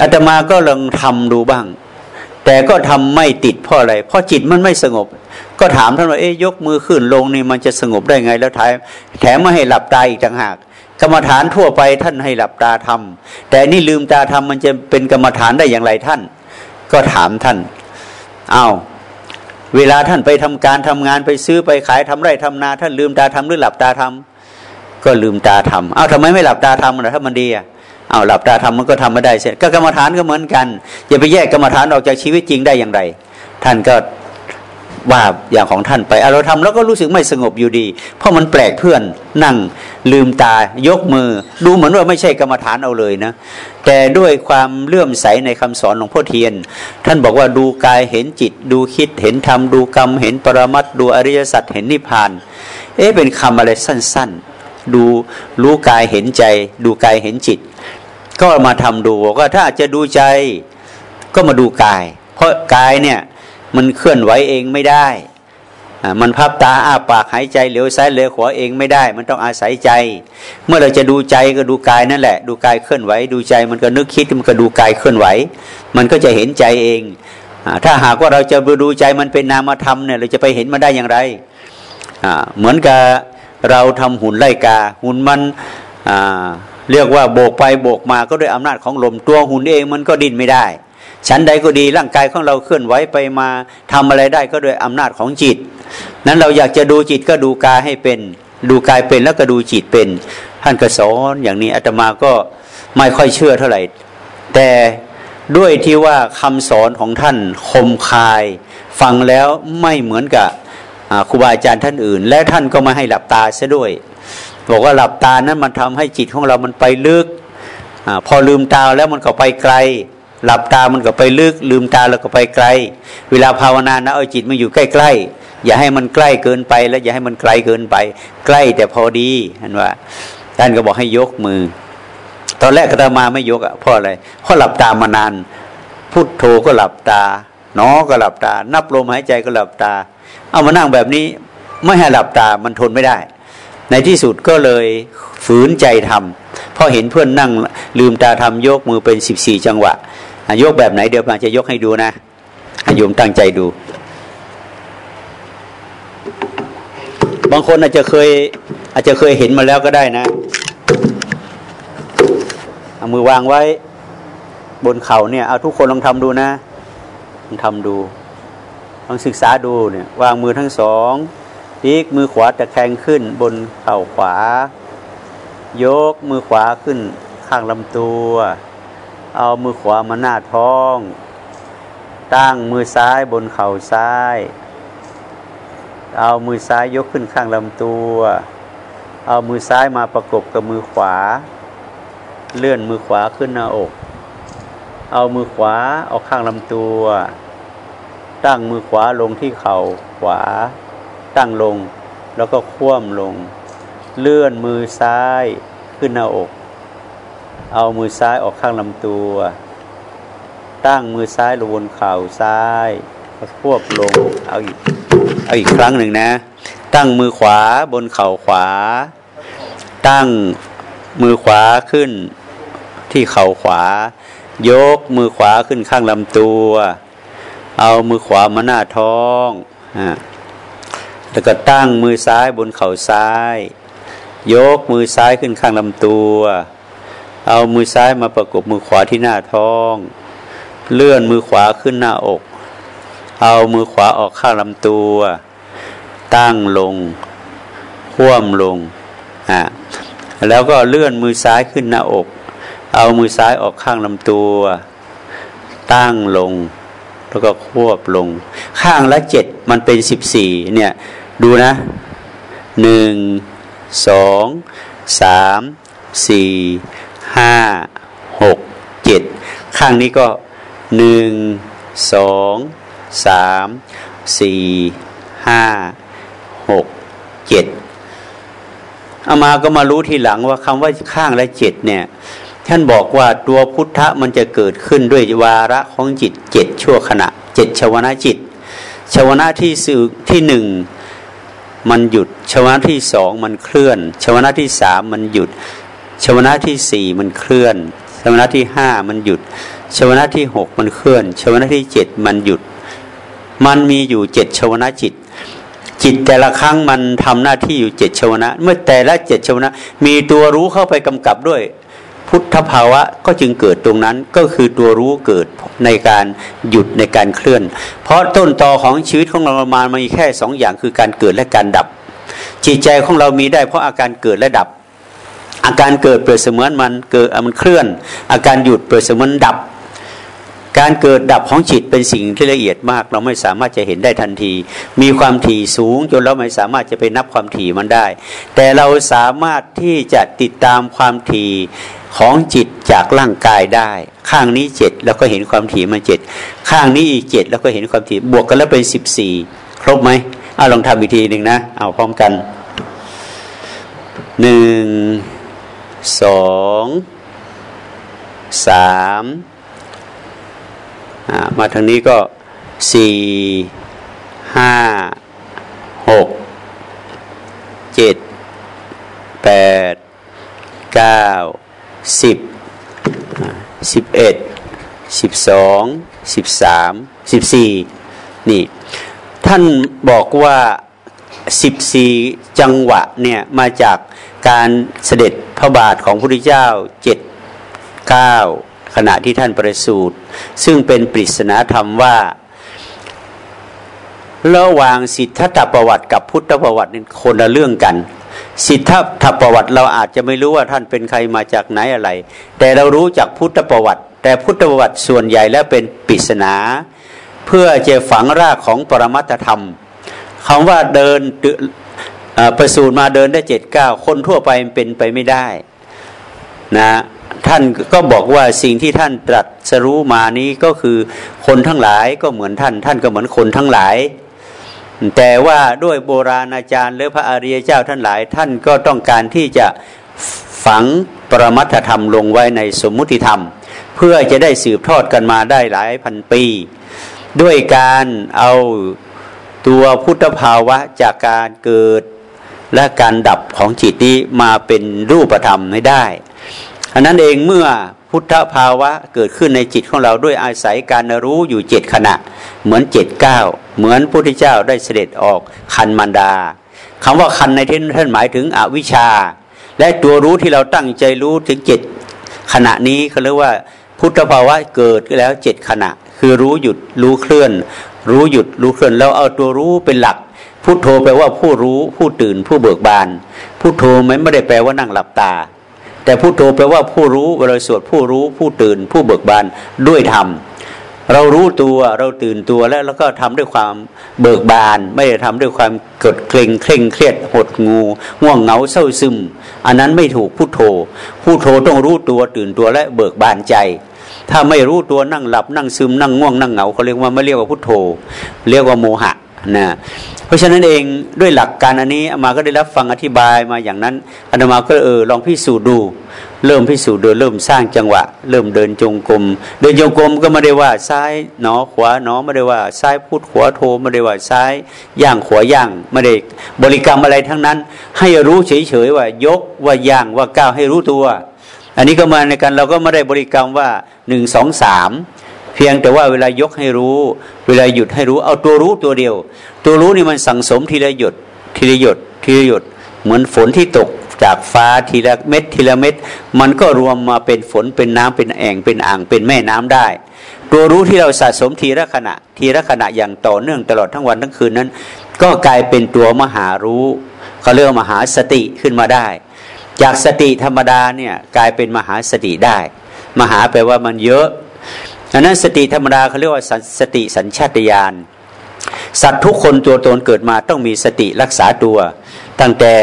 อาตมาก็ลองทำดูบ้าง แต่ก็ทำไม่ติดเพราะอะไร เพราะจิตมันไม่สงบ ก็ถามท่านว่าเอ๊ยยกมือขึ้นลงนี่มันจะสงบได้ไงแล้วท้ายแถมไม่ให้หลับตาอีกต่างหาก กรรมฐานทั่วไปท่านให้หลับตาทำแต่นี่ลืมตาทำมันจะเป็นกรรมฐานได้อย่างไรท่าน ก็ถามท่านอา้าวเวลาท่านไปทำการทำงานไปซื้อไปขายทำไร่ทำนา ท่านลืมตาทำหรือหลับตาทก็ลืมตาทำเอาทำไมไม่หลับตาทำล่ะถ้ามันดีอะ เอาหลับตาทำมันก็ทำไม่ได้เสร็จก็กรรมฐานก็เหมือนกันอย่าไปแยกกรรมฐานออกจากชีวิตจริงได้อย่างไร ท่านก็ว่าอย่างของท่านไปเราทำแล้วก็รู้สึกไม่สงบอยู่ดี เพราะมันแปลกเพื่อนนั่งลืมตายกมือ ดูเหมือนว่าไม่ใช่กรรมฐานเอาเลยนะ แต่ด้วยความเลื่อมใสในคำสอนของพ่อเทียน ท่านบอกว่าดูกายเห็นจิต ดูคิดเห็นธรรมดูกรรม เห็นปรมัตดูอริยสัจเห็นนิพพาน เอ๊ะเป็นคำอะไรสั้น ๆ ดูรู้กายเห็นใจ ดูกายเห็นจิต ก็มาทำดูบอกว่าถ้าจะดูใจก็มาดูกาย เพราะกายเนี่ยมันเคลื่อนไหวเองไม่ได้มันพับตาอ้าปากหายใจเหลียวซ้ายเหลียวขวาเองไม่ได้ มันต้องอาศัยใจ เมื่อเราจะดูใจก็ดูกายนั่นแหละ ดูกายเคลื่อนไหว ดูใจมันก็นึกคิดมันก็ดูกายเคลื่อนไหว มันก็จะเห็นใจเองถ้าหากว่าเราจะดูใจมันเป็นนามธรรมเนี่ยเราจะไปเห็นมันได้อย่างไรเหมือนกับเราทำหุ่นไล่กา หุ่นมัน เรียกว่าโบกไปโบกมาก็ด้วยอำนาจของลมตัวหุ่นเองมันก็ดิ้นไม่ได้ชั้นใดก็ดีร่างกายของเราเคลื่อนไหวไปมาทำอะไรได้ก็โดยอำนาจของจิต นั้นเราอยากจะดูจิตก็ดูกายให้เป็น ดูกายเป็นแล้วก็ดูจิตเป็น ท่านก็สอนอย่างนี้อาตมาก็ไม่ค่อยเชื่อเท่าไหร่ แต่ด้วยที่ว่าคำสอนของท่านคมคาย ฟังแล้วไม่เหมือนกับครูบาอาจารย์ท่านอื่น และท่านก็มาให้หลับตาซะด้วย บอกว่าหลับตานั้นมันทำให้จิตของเรามันไปลึกอพอลืมตาแล้วมันก็ไปไกล หลับตามันก็ไปลึก ลืมตาแล้วก็ไปไกล เวลาภาวนานะเอาจิตมาอยู่ใกล้ๆอย่าให้มันใกล้เกินไป แล้วอย่าให้มันไกลเกินไป ใกล้แต่พอดีเห็นว่าท่านก็บอกให้ยกมือ ตอนแรกกตมาไม่ยกอะเพราะอะไรเพราะหลับตามานานพุทโธก็หลับตาหนอก็หลับตา นับลมหายใจก็หลับตา เอามานั่งแบบนี้ ไม่ให้หลับตามันทนไม่ได้ ในที่สุดก็เลยฝืนใจทำเพอเห็นเพื่อนนั่งลืมตาทำยกมือเป็นสิบสี่จังหวะยกแบบไหนเดี๋ยวมาจะยกให้ดูนะโยมตั้งใจดู บางคนอาจจะเคย อาจจะเคยเห็นมาแล้วก็ได้นะเอามือวางไว้ บนเข่าเนี่ยเอาทุกคนลองทำดูนะลองทำดูลองศึกษาดูเนี่ย วางมือทั้งสอง พีกมือขวาตะแคงขึ้นบนเข่าขวา ยกมือขวาขึ้นข้างลำตัว เอามือขวามาหน้าท้อง ตั้งมือซ้ายบนเข่าซ้าย เอามือซ้ายยกขึ้นข้างลำตัว เอามือซ้ายมาประกบกับมือขวา เลื่อนมือขวาขึ้นหน้าอก เอามือขวาออกข้างลำตัว ตั้งมือขวาลงที่เข่าขวา ตั้งลง แล้วก็คว่ำลง เลื่อนมือซ้ายขึ้นหน้าอก เอามือซ้ายออกข้างลำตัว ตั้งมือซ้ายลงบนเข่าซ้ายควบลงเอาอีกเอาอีกครั้งหนึ่งนะ ตั้งมือขวาบนเข่าขวา ตั้งมือขวาขึ้นที่เข่าขวา ยกมือขวาขึ้นข้างลำตัว เอามือขวามาหน้าท้องอ่า แล้วก็ตั้งมือซ้ายบนเข่าซ้าย ยกมือซ้ายขึ้นข้างลำตัว เอามือซ้ายมาประกบมือขวาที่หน้าท้อง เลื่อนมือขวาขึ้นหน้าอก เอามือขวาออกข้างลำตัว ตั้งลงคว่ำลงอ่าแล้วก็เลื่อนมือซ้ายขึ้นหน้าอก เอามือซ้ายออกข้างลำตัว ตั้งลง แล้วก็ควบลง ข้างละเจ็ดมันเป็นสิบสี่เนี่ย ดูนะหนึ่งสองสามสี่ห้าหกเจ็ดข้างนี้ก็หนึ่งสองสามสี่ห้าหกเจ็ดเอามาก็มารู้ทีหลังว่าคำว่าข้างและเจ็ดเนี่ยท่านบอกว่าตัวพุทธะมันจะเกิดขึ้นด้วยวาระของจิตเจ็ดชั่วขณะเจ็ดชวนาจิต ชวนาที่สื่อที่หนึ่ง มันหยุดชวนาที่สองมันเคลื่อน ชวนาที่สามมันหยุด ชวนะที่สี่มันเคลื่อน ชวนะที่ห้ามันหยุด ชวนะที่หกมันเคลื่อน ชวนะที่เจ็ดมันหยุด มันมีอยู่เจ็ดชวนะจิต จิตแต่ละครั้งมันทำหน้าที่อยู่เจ็ดชวนะ เมื่อแต่ละเจ็ดชวนะ มีตัวรู้เข้าไปกำกับด้วย พุทธภาวะก็จึงเกิดตรงนั้นก็คือตัวรู้เกิดในการหยุดในการเคลื่อน เพราะต้นตอของชีวิตของเรามามีแค่สองอย่างคือการเกิดและการดับ จิตใจของเรามีได้เพราะอาการเกิดและดับ อาการเกิดเปรียบเสมือนมันเกิดมันเคลื่อน อาการหยุดเปรียบเสมือนดับ การเกิดดับของจิตเป็นสิ่งที่ละเอียดมาก เราไม่สามารถจะเห็นได้ทันที มีความถี่สูงจนเราไม่สามารถจะไปนับความถี่มันได้ แต่เราสามารถที่จะติดตามความถี่ของจิตจากร่างกายได้ ข้างนี้เจ็ดแล้วก็เห็นความถี่มาเจ็ดข้างนี้อีกเจ็ดแล้วก็เห็นความถี่บวกกันแล้วเป็นสิบสี่ครบไหมเอาลองทำอีกทีหนึ่งนะ เอาพร้อมกันหนึ่งสองสาม มาทางนี้ก็สี่ห้าหกเจ็ดแปดเก้าสิบสิบเอ็ดสิบสองสิบสามสิบสี่นี่ท่านบอกว่าสิบสี่จังหวะเนี่ยมาจากการเสด็จพระบาทของพระพุทธเจ้าเจ็ดเก้า ขณะที่ท่านประสูติซึ่งเป็นปริศนาธรรมว่า ระหว่างสิทธัตประวัติกับพุทธประวัตินี่คนละเรื่องกัน สิทธัตถประวัติเราอาจจะไม่รู้ว่าท่านเป็นใครมาจากไหนอะไร แต่เรารู้จากพุทธประวัติ แต่พุทธประวัติส่วนใหญ่แล้วเป็นปริศนา เพื่อจะฝังรากของปรมัตธรรมคำว่าเดินประสูติมาเดินได้เจ็ดเก้าคนทั่วไปเป็นไปไม่ได้นะ ท่านก็บอกว่าสิ่งที่ท่านตรัสรู้มานี้ก็คือคนทั้งหลายก็เหมือนท่าน ท่านก็เหมือนคนทั้งหลาย แต่ว่าด้วยโบราณอาจารย์หรือพระอริยเจ้าท่านหลาย ท่านก็ต้องการที่จะฝังปรมัตธรรมลงไว้ในสมมุติธรรม เพื่อจะได้สืบทอดกันมาได้หลายพันปี ด้วยการเอาตัวพุทธภาวะจากการเกิดและการดับของจิตนี้มาเป็นรูปธรรมไม่ได้ อันนั้นเองเมื่อพุทธภาวะเกิดขึ้นในจิตของเราด้วยอาศัยการรู้อยู่เจ็ดขณะ เหมือนเจ็ดเก้าเหมือนพระพุทธเจ้าได้เสด็จออกคันมันดาคำว่าคันในที่นี้ท่านหมายถึงอวิชชา และตัวรู้ที่เราตั้งใจรู้ถึงเจ็ดขณะนี้เขาเรียกว่าพุทธภาวะเกิดแล้วเจ็ดขณะ คือรู้หยุดรู้เคลื่อน รู้หยุดรู้เคลื่อนแล้วเอาตัวรู้เป็นหลักพุทโธแปลว่าผู้รู้ผู้ตื่นผู้เบิกบานพุทโธไม่ได้แปลว่านั่งหลับตา แต่พุทโธแปลว่าผู้รู้เวลาสวดผู้รู้ผู้ตื่น ผู้เบิกบานด้วยธรรมเรารู้ตัวเราตื่นตัวแล้วแล้วก็ทำด้วยความเบิกบาน ไม่ได้ทำด้วยความกดเกรงเคร่งเครียดหดงูง่วงเหงาเศร้าซึม อันนั้นไม่ถูกพุทโธพุทโธต้องรู้ตัวตื่นตัวและเบิกบานใจ ถ้าไม่รู้ตัวนั่งหลับนั่งซึมนั่งง่วงนั่งเหงาเขาเรียกว่าไม่เรียกว่าพุทโธ เรียกว่าโมหะ นะเพราะฉะนั้นเองด้วยหลักการอันนี้อามาก็ได้รับฟังอธิบายมาอย่างนั้นอาตมาก็เออลองพิสูจน์ดู เริ่มพิสูจน์โดยเริ่มสร้างจังหวะ เริ่มเดินจงกรมเดินจงกรมก็ไม่ได้ว่าซ้ายหนอขวาหนอไม่ได้ว่าซ้ายพุทขวาโทไม่ได้ว่าซ้ายย่างขวาย่างไม่ได้บริกรรมอะไรทั้งนั้น ให้รู้เฉยๆว่ายกว่าย่างว่าก้าวให้รู้ตัว อันนี้ก็มาในการเราก็ไม่ได้บริกรรมว่าหนึ่งสองสาม เพียงแต่ว่าเวลายกให้รู้ เวลาหยุดให้รู้ เอาตัวรู้ตัวเดียว ตัวรู้นี่มันสั่งสมทีละหยดทีละหยดทีละหยด เหมือนฝนที่ตกจากฟ้าทีละเม็ดทีละเม็ดมันก็รวมมาเป็นฝนเป็นน้ำเป็นแอ่งเป็นอ่างเป็นแม่น้ำได้ ตัวรู้ที่เราสะสมทีละขณะ ทีละขณะอย่างต่อเนื่องตลอดทั้งวันทั้งคืนนั้น ก็กลายเป็นตัวมหารู้เขาเรียกมหาสติขึ้นมาได้ จากสติธรรมดาเนี่ยกลายเป็นมหาสติได้ มหาแปลว่ามันเยอะ อันนั้นสติธรรมดาเขาเรียกว่าสติสัญชาตญาณสัตว์ทุกคนตัวตนเกิดมาต้องมีสติรักษาตัว ตั้งแต่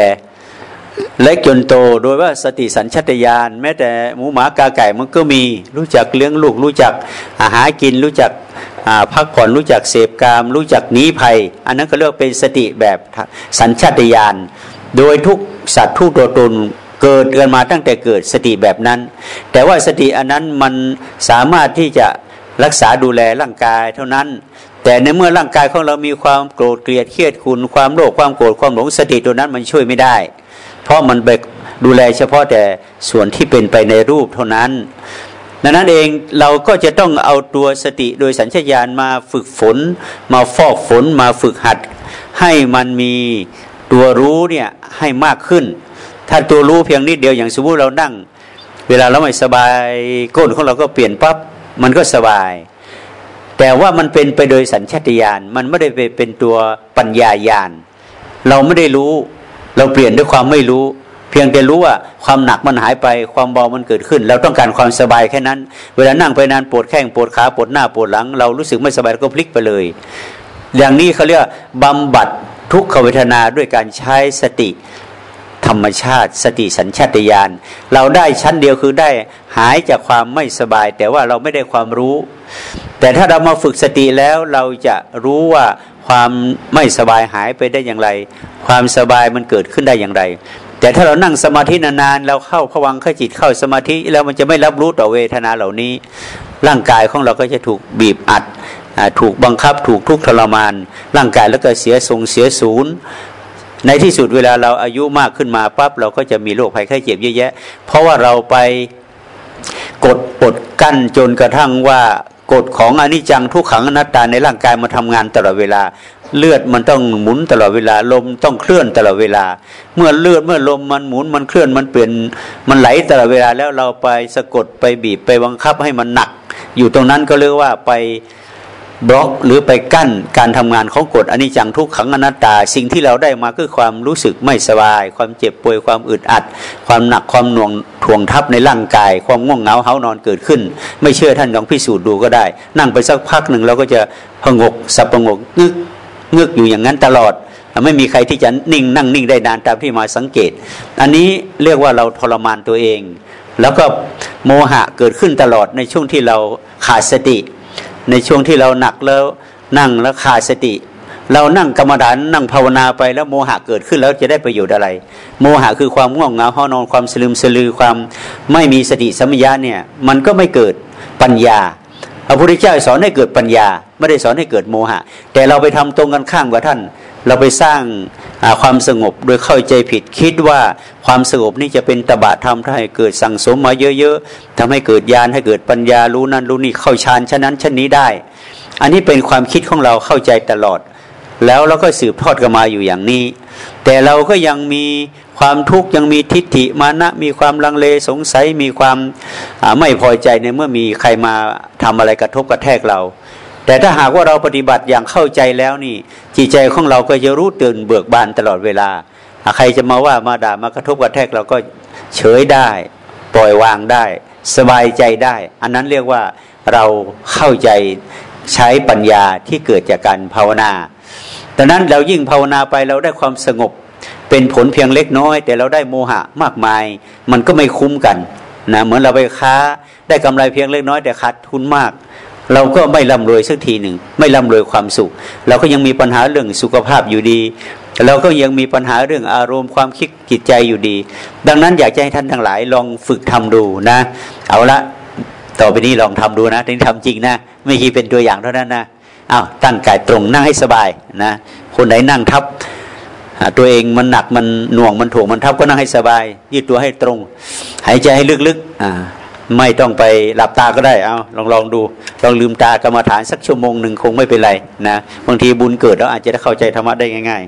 เล็กจนโตโดยว่าสติสัญชาตญาณแม้แต่หมูหมากาไก่มันก็มีรู้จักเลี้ยงลูก รู้จักอาหากิน รู้จักพักผ่อนรู้จักเสพกาม รู้จักหนีภัย อันนั้นก็เรียกเป็นสติแบบสัญชาตญาณโดยทุกสัตว์ทุกตัวตน เกิดกันมาตั้งแต่เกิดสติแบบนั้น แต่ว่าสติอันนั้นมันสามารถที่จะรักษาดูแลร่างกายเท่านั้น แต่ในเมื่อร่างกายของเรามีความโกรธเกลียดเครียดคุณความโลภความโกรธความหลงสติตัวนั้นมันช่วยไม่ได้ เพราะมันไปดูแลเฉพาะแต่ส่วนที่เป็นไปในรูปเท่านั้นดังนั้นเองเราก็จะต้องเอาตัวสติโดยสัญชาตญาณมาฝึกฝน มาฟอกฝนมาฝึกหัด ให้มันมีตัวรู้เนี่ยให้มากขึ้น ถ้าตัวรู้เพียงนิดเดียวอย่างสมมติเรานั่ง เวลาเราไม่สบายก้นของเราก็เปลี่ยนปั๊บมันก็สบาย แต่ว่ามันเป็นไปโดยสัญชาตญาณมันไม่ได้ไปเป็นตัวปัญญายาณเราไม่ได้รู้ เราเปลี่ยนด้วยความไม่รู้ เพียงแต่รู้ว่าความหนักมันหายไปความเบามันเกิดขึ้น เราต้องการความสบายแค่นั้น เวลานั่งไปนานปวดแข้งปวดขาปวดหน้าปวดหลัง เรารู้สึกไม่สบายก็พลิกไปเลย อย่างนี้เขาเรียกบำบัดทุกขเวทนาด้วยการใช้สติ ธรรมชาติ สติสัญชาตญาณเราได้ชั้นเดียวคือได้หายจากความไม่สบาย แต่ว่าเราไม่ได้ความรู้ แต่ถ้าเรามาฝึกสติแล้วเราจะรู้ว่าความไม่สบายหายไปได้อย่างไร ความสบายมันเกิดขึ้นได้อย่างไร แต่ถ้าเรานั่งสมาธินานๆเราเข้าผวังเข้าจิตเข้าสมาธิแล้วมันจะไม่รับรู้ต่อเวทนาเหล่านี้ ร่างกายของเราก็จะถูกบีบอัดถูกบังคับถูกทุกข์ทรมาน ร่างกายแล้วก็เสียทรงเสียศูนย์ ในที่สุดเวลาเราอายุมากขึ้นมาปั๊บเราก็จะมีโรคภัยไข้เจ็บเยอะแยะ เพราะว่าเราไปกดปดกั้นจนกระทั่งว่ากฎของอนิจจังทุกขังอนัตตาในร่างกายมาทำงานตลอดเวลา เลือดมันต้องหมุนตลอดเวลาลมต้องเคลื่อนตลอดเวลา เมื่อเลือดเมื่อลมมันหมุนมันเคลื่อนมันเปลี่ยนมันไหลตลอดเวลาแล้วเราไปสะกดไปบีบไปบังคับให้มันหนัก อยู่ตรงนั้นก็เรียกว่าไป บล็อกหรือไปกั้นการทำงานของกฎอนิจจังทุกขังอนัตตา สิ่งที่เราได้มาคือความรู้สึกไม่สบาย ความเจ็บป่วยความอึดอัด ความหนักความหน่วงถ่วงทับในร่างกาย ความง่วงเหงาเฮานอนเกิดขึ้น ไม่เชื่อท่านลองพิสูจน์ดูก็ได้ นั่งไปสักพักหนึ่งเราก็จะพงกสับประงกงึกงึกอยู่อย่างนั้นตลอด ไม่มีใครที่จะนิ่งนั่งนิ่งได้นานตามที่มาสังเกต อันนี้เรียกว่าเราทรมานตัวเอง แล้วก็โมหะเกิดขึ้นตลอดในช่วงที่เราขาดสติ ในช่วงที่เราหนักแล้วนั่งแล้วขาดสติ เรานั่งกรรมฐานนั่งภาวนาไปแล้วโมหะเกิดขึ้นแล้วจะได้ประโยชน์อะไร โมหะคือความง่วงเหงาห้อนอนความสลืมสลือความไม่มีสติสัมยาเนี่ยมันก็ไม่เกิดปัญญาพระพุทธเจ้าสอนให้เกิดปัญญา ไม่ได้สอนให้เกิดโมหะ แต่เราไปทำตรงกันข้ามกับท่าน เราไปสร้างความสงบโดยเข้าใจผิดคิดว่าความสงบนี่จะเป็นตบะธรรมถ้าให้เกิดสั่งสมมาเยอะๆทำให้เกิดญาณให้เกิดปัญญารู้นั้นรู้นี่เข้าฌานฉะนั้นชั้นนี้ได้ อันนี้เป็นความคิดของเราเข้าใจตลอด แล้วเราก็สืบทอดกันมาอยู่อย่างนี้ แต่เราก็ยังมีความทุกข์ยังมีทิฏฐิมานะมีความลังเลสงสัยมีความไม่พอใจในเมื่อมีใครมาทำอะไรกระทบกระแทกเรา แต่ถ้าหากว่าเราปฏิบัติอย่างเข้าใจแล้วนี่ จิตใจของเราก็จะรู้ตื่นเบิกบานตลอดเวลา ใครจะมาว่ามาด่ามากระทบกระแทกเราก็เฉยได้ ปล่อยวางได้ สบายใจได้ อันนั้นเรียกว่าเราเข้าใจใช้ปัญญาที่เกิดจากการภาวนาดังนั้นเรายิ่งภาวนาไปเราได้ความสงบ เป็นผลเพียงเล็กน้อย แต่เราได้โมหะมากมาย มันก็ไม่คุ้มกันนะเหมือนเราไปค้าได้กำไรเพียงเล็กน้อยแต่ขาดทุนมาก เราก็ไม่ร่ำรวยสักทีหนึ่ง ไม่ร่ำรวยความสุข เราก็ยังมีปัญหาเรื่องสุขภาพอยู่ดี เราก็ยังมีปัญหาเรื่องอารมณ์ความคิดจิตใจอยู่ดี ดังนั้นอยากจะให้ท่านทั้งหลายลองฝึกทำดูนะ เอาละต่อไปนี้ลองทำดูนะถึงทำจริงนะไม่คีเป็นตัวอย่างเท่านั้นนะอ้าวตั้งกายตรงนั่งให้สบายนะคนไหนนั่งทับตัวเองมันหนักมันหน่วงมันถ่วงมันทับก็นั่งให้สบาย ยืดตัวให้ตรง หายใจให้ลึกๆอ่า ไม่ต้องไปหลับตาก็ได้เอาลองลองดูลองลืมตากรรมฐานสักชั่วโมงหนึ่งคงไม่เป็นไรนะบางทีบุญเกิดแล้วอาจจะได้เข้าใจธรรมะได้ง่าย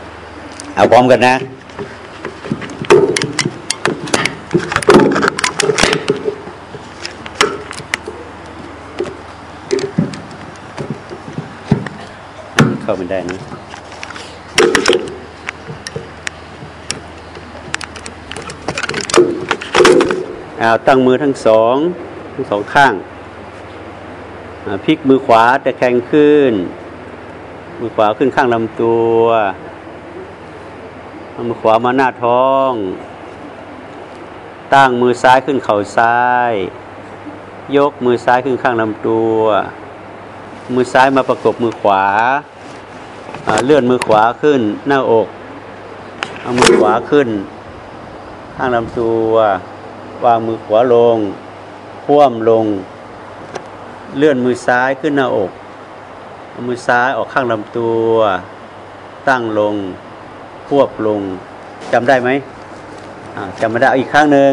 ๆ เอาพร้อมกันนะเข้าไม่ได้นะ เอาตั้งมือทั้งสองทั้งสองข้างพลิกมือขวาแต่แข็งขึ้น มือขวาขึ้นข้างลำตัวมือขวามาหน้าท้อง ตั้งมือซ้ายขึ้นเข่าซ้าย ยกมือซ้ายขึ้นข้างลำตัว มือซ้ายมาประกบมือขวาเลื่อนมือขวาขึ้นหน้าอก เอามือขวาขึ้น ข้างลำตัว วางมือขวาลงคว่ำลง เลื่อนมือซ้ายขึ้นหน้าอกมือซ้ายออกข้างลำตัว ตั้งลง ควบลงจำได้ไหมจำไม่ได้อีกครั้งหนึ่ง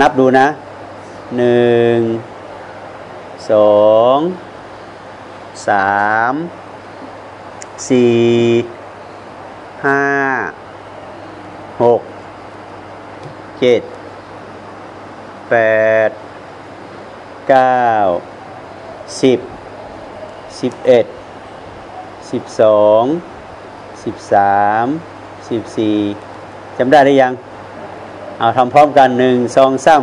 นับดูนะหนึ่งสองสามสี่ห้าหกเจ็ด แปดเก้าสิบสิบเอ็ดสิบสองสิบสามสิบสี่จำได้หรือยัง เอาทำพร้อมกันหนึ่งสองสาม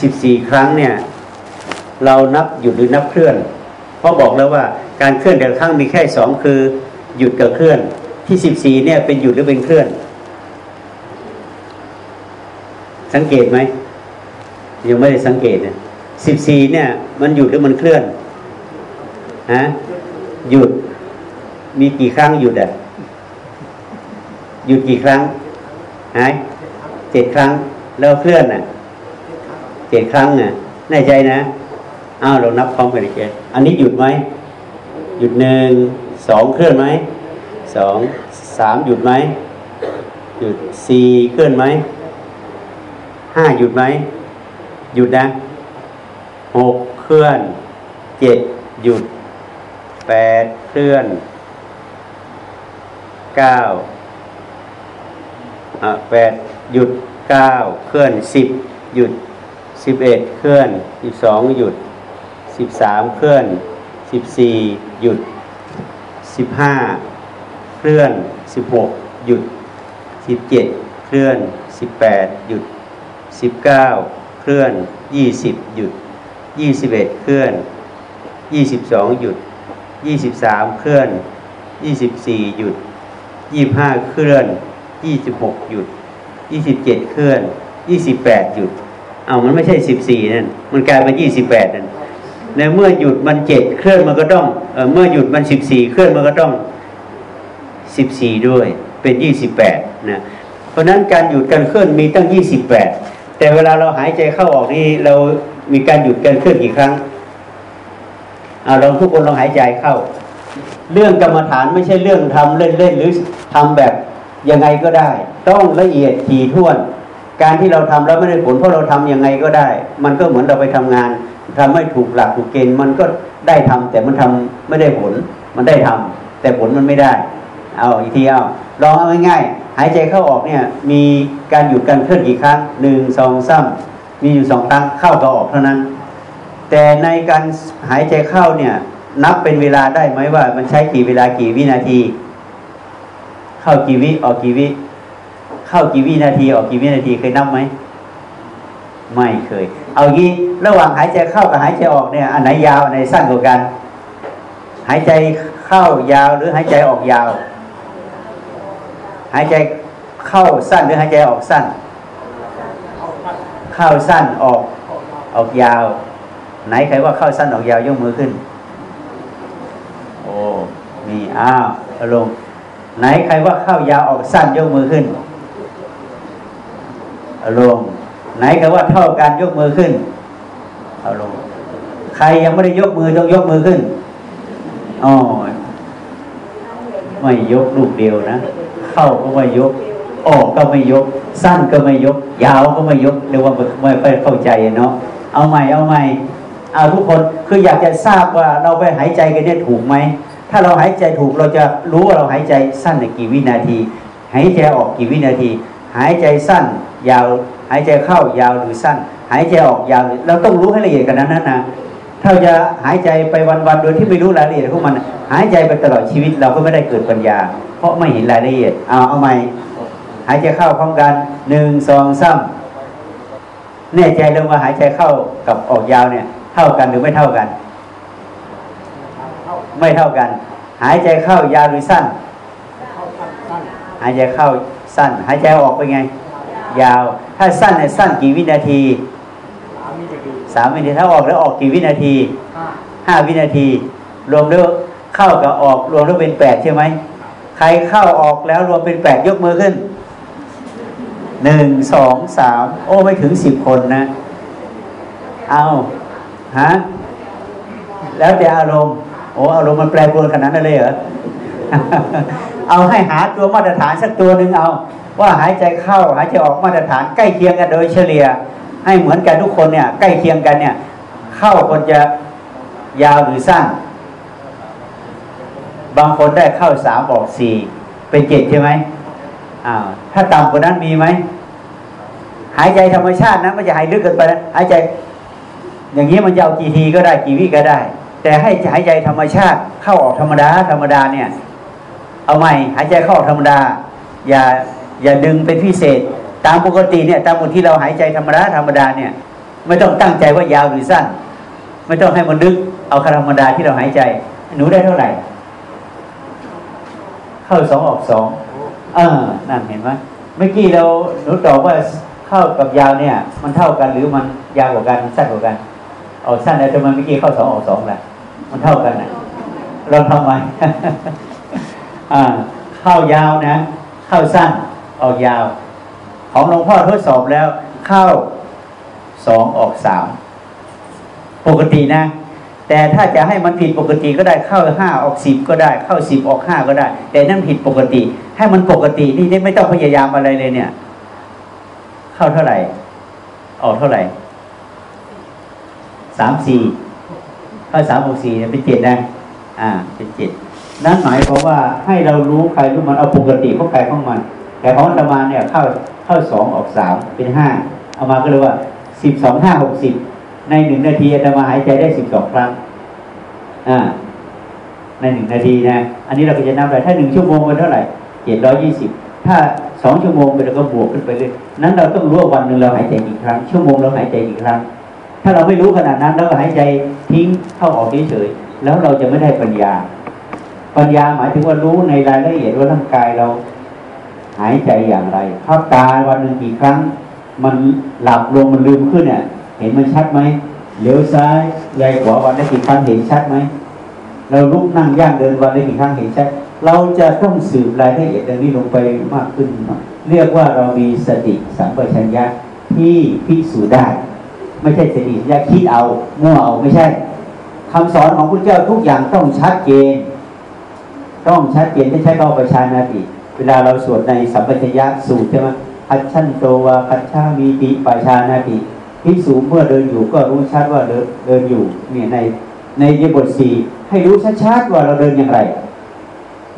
สิบสี่ครั้งเนี่ย เรานับหยุดหรือนับเคลื่อน เพราะบอกแล้วว่าการเคลื่อนแต่ละครั้งมีแค่สองคือหยุดกับเคลื่อน ที่สิบสี่เนี่ยเป็นหยุดหรือเป็นเคลื่อน สังเกตไหม ยังไม่ได้สังเกตเนี่ยสิบสี่เนี่ย มันหยุดหรือมันเคลื่อนฮะหยุดมีกี่ครั้งหยุดอะหยุดกี่ครั้งหายเจ็ดครั้ง แล้วเคลื่อนอะเจ็ดครั้งอะแน่ใจนะอ้าวเรานับพร้อมกันอีกทีอันนี้หยุดไหมหยุดหนึ่งสองเคลื่อนไหมสองสามหยุดไหมหยุดสี่เคลื่อนไหมห้าหยุดไหม หยุดนะหกเคลื่อนเจ็ดหยุดแปดเคลื่อนเก้าแปดหยุดเก้าเคลื่อนสิบหยุดสิบเอ็ดเคลื่อนสิบสองหยุดสิบสามเคลื่อนสิบสี่หยุดสิบห้าเคลื่อนสิบหกหยุดสิบเจ็ดเคลื่อนสิบแปดหยุดสิบเก้า เคลื่อนยี่สิบหยุดยี่สิบเอ็ดเคลื่อนยี่สิบสองหยุดยี่สิบสามเคลื่อนยี่สิบสี่หยุดยี่ห้าเคลื่อนยี่สิบหกหยุดยี่สิบเจ็ดเคลื่อนยี่สิบแปดหยุด เอามันไม่ใช่สิบสี่นั่น มันกลายเป็นยี่สิบแปดนั่นในเมื่อหยุดมันเจ็ดเคลื่อนมันก็ต้องเออเมื่อหยุดมันสิบสี่เคลื่อนมันก็ต้องสิบสี่ด้วย เป็นยี่สิบแปดนะเพราะนั้นการหยุดการเคลื่อนมีตั้งยี่สิบแปด แต่เวลาเราหายใจเข้าออกนี่เรามีการหยุดการเคลื่อนกี่ครั้งเอาลองทุกคนลองหายใจเข้า เรื่องกรรมฐานไม่ใช่เรื่องทำเล่นๆหรือทำแบบยังไงก็ได้ ต้องละเอียดถี่ถ้วน การที่เราทำแล้วไม่ได้ผลเพราะเราทำยังไงก็ได้ มันก็เหมือนเราไปทำงานทำไม่ถูกหลักถูกเกณฑ์มันก็ได้ทำแต่มันทำไม่ได้ผล มันได้ทำแต่ผลมันไม่ได้ เอาอีกทีเอาลองเอาง่ายๆ หายใจเข้าออกเนี่ยมีการหยุดการเคลื่อนกี่ครั้งหนึ่งสองสามมีอยู่สองครั้งเข้ากับออกเท่านั้น แต่ในการหายใจเข้าเนี่ยนับเป็นเวลาได้ไหมว่า มันใช้กี่เวลากี่วินาที เข้ากี่วิออกกี่วิเข้ากี่วินาทีออกกี่วินาทีเคยนับไหมไม่เคย เอางี้ระหว่างหายใจเข้ากับหายใจออกเนี่ยอันไหนยาวอันไหนสั้นกว่ากัน หายใจเข้ายาวหรือหายใจออกยาวายใจเข้าสั้นหรือหายใจออกสั้น เข้าสั้นออกออกยาว ไหนใครว่าเข้าสั้นออกยาวยกมือขึ้น โอ้มีอ้าวลงไหนใครว่าเข้ายาวออกสั้นยกมือขึ้นอาลงไหนใครว่าเท่ากันยกมือขึ้นเอาลงใครยังไม่ได้ยกมือต้องยกมือขึ้นอ๋อไม่ยกลูกเดียวนะ เข้าก็ไม่ยก ออกก็ไม่ยก สั้นก็ไม่ยก ยาวก็ไม่ยกเรียกว่าไม่ค่อยเข้าใจเนาะเอาใหม่เอาใหม่เอาทุกคนคืออยากจะทราบว่าเราไปหายใจกันเนี่ยถูกไหมถ้าเราหายใจถูกเราจะรู้ว่าเราหายใจสั้นในกี่วินาที หายใจออกกี่วินาที หายใจสั้น ยาวหายใจเข้ายาวหรือสั้น หายใจออกยาวเราต้องรู้ให้ละเอียดกันนั้นนะถ้าจะหายใจไปวันๆโดยที่ไม่รู้รายละเอียดของมัน หายใจไปตลอดชีวิตเราก็ไม่ได้เกิดปัญญาเพราะไม่เห็นรายละเอียดเอาเอาใหม่หายใจเข้าพร้อมกันหนึ่งสองสามแน่ใจเรื่องว่าหายใจเข้ากับออกยาวเนี่ย เท่ากันหรือไม่เท่ากัน ไม่เท่ากัน หายใจเข้ายาวหรือสั้น หายใจเข้าสั้น หายใจออกไปไง ยาว ถ้าสั้นเนี่ยสั้นกี่วินาทีสามวินาทีถ้าออกแล้วออกกี่วินาทีห้าวินาที รวมแล้วเข้ากับออกรวมแล้วเป็นแปดใช่ไหม ใครเข้าออกแล้วรวมเป็นแปดยกมือขึ้นหนึ่งสองสามโอ้ไม่ถึงสิบคนนะ เอาฮะแล้วแต่อารมณ์ โอ้อารมณ์มันแปรปรวนขนาดนั้นเลยเหรอเอาให้หาตัวมาตรฐานสักตัวหนึ่งเอา ว่าหายใจเข้าหายใจออกมาตรฐานใกล้เคียงกันโดยเฉลี่ย ให้เหมือนกันทุกคนเนี่ย ใกล้เคียงกันเนี่ย เข้าคนจะยาวหรือสั้น บางคนได้เข้าสามออกสี่เป็นเจ็ดใช่ไหมอ้าวถ้าต่ำกว่านั้นมีไหมหายใจธรรมชาตินะไม่จะหายลึกเกินไปนะหายใจ อย่างนี้มันจะเอากี่ทีก็ได้กี่วิก็ได้ แต่ให้หายใจธรรมชาติเข้าออกธรรมดาธรรมดาเนี่ย เอาใหม่หายใจเข้าออกธรรมดา อย่าอย่าดึงเป็นพิเศษ ตามปกติเนี่ย ตามบทที่เราหายใจธรรมดาธรรมดาเนี่ย ไม่ต้องตั้งใจว่ายาวหรือสั้น ไม่ต้องให้มันลึกเอาธรรมดาที่เราหายใจ หนูได้เท่าไหร่ เข้าสองออกสองเออนั่นเห็นไหมเมื่อกี้เราหนูตอบว่าเข้ากับยาวเนี่ย มันเท่ากันหรือมันยาวกว่ากันสั้นกว่ากันออกสั้นแล้วทำไมเมื่อกี้เข้าสองออกสองแหละมันเท่ากันนะเราทำไมอ่าเข้ายาวนะ เข้าสั้นออกยาว ของหลวงพ่อทดสอบแล้ว เข้าสองออกสามปกตินะ แต่ถ้าจะให้มันผิดปกติก็ได้เข้าห้าออกสิบก็ได้เข้าสิบออกห้าก็ได้ แต่นั่นผิดปกติ ให้มันปกตินี่ไม่ต้องพยายามอะไรเลยเนี่ย เข้าเท่าไหร่ ออกเท่าไหร่สามสี่เข้าสามออกสี่เป็นเจ็ดนะอ่า เป็นเจ็ดนั่นหมายความว่าให้เรารู้ใครรู้มันเอาปกติของใครของมัน แต่ของธรรมาเนี่ยเข้าเข้าสองออกสามเป็นห้าเอามาก็เลยว่าสิบสองห้าหกสิบ ในหนึ่งนาทีอาตมาหายใจได้สิบสองครั้ง อ่า ในหนึ่งนาทีนะ อันนี้เราก็จะนับได้ถ้าหนึ่งชั่วโมงเป็นเท่าไหร่เจ็ดร้อยี่สิบถ้าสองชั่วโมงไปเราก็บวกขึ้นไปเลยนั้นเราต้องรู้ว่าวันหนึ่งเราหายใจกี่ครั้ง ชั่วโมงเราหายใจกี่ครั้ง ถ้าเราไม่รู้ขนาดนั้นเราก็หายใจทิ้งเข้าออกเฉยๆแล้วเราจะไม่ได้ปัญญา ปัญญาหมายถึงว่ารู้ในรายละเอียดว่าร่างกายเราหายใจอย่างไรเข้าตาวันหนึ่งกี่ครั้ง มันหลับลงมันลืมขึ้นเนี่ย เห็นมันชัดไหมเลี้ยวซ้ายใหญ่ขวาวันได้กี่ครั้งเห็นชัดไหมเราลุกนั่งย่างเดินวันได้กี่ครั้งเห็นชัด เราจะต้องสืบรายละเอียดตรงนี้ลงไปมากขึ้น เรียกว่าเรามีสติสัมปชัญญะที่พิสูจน์ได้ ไม่ใช่สติสัญญะคิดเอามั่วเอาไม่ใช่คำสอนของพระเจ้าทุกอย่างต้องชัดเจน ต้องชัดเจนไม่ใช่เราประชานาติเวลาเราสวดในสัมปชัญญะสูตรใช่ไหมคัจฉันโตวาคัจฉามีติปชานาติ พิสูจเมื่อเดินอยู่ก็รู้ชัดว่าเดินเดินอยู่เนี่ยในในยบทสี่ให้รู้ชัดๆว่าเราเดินอย่างไร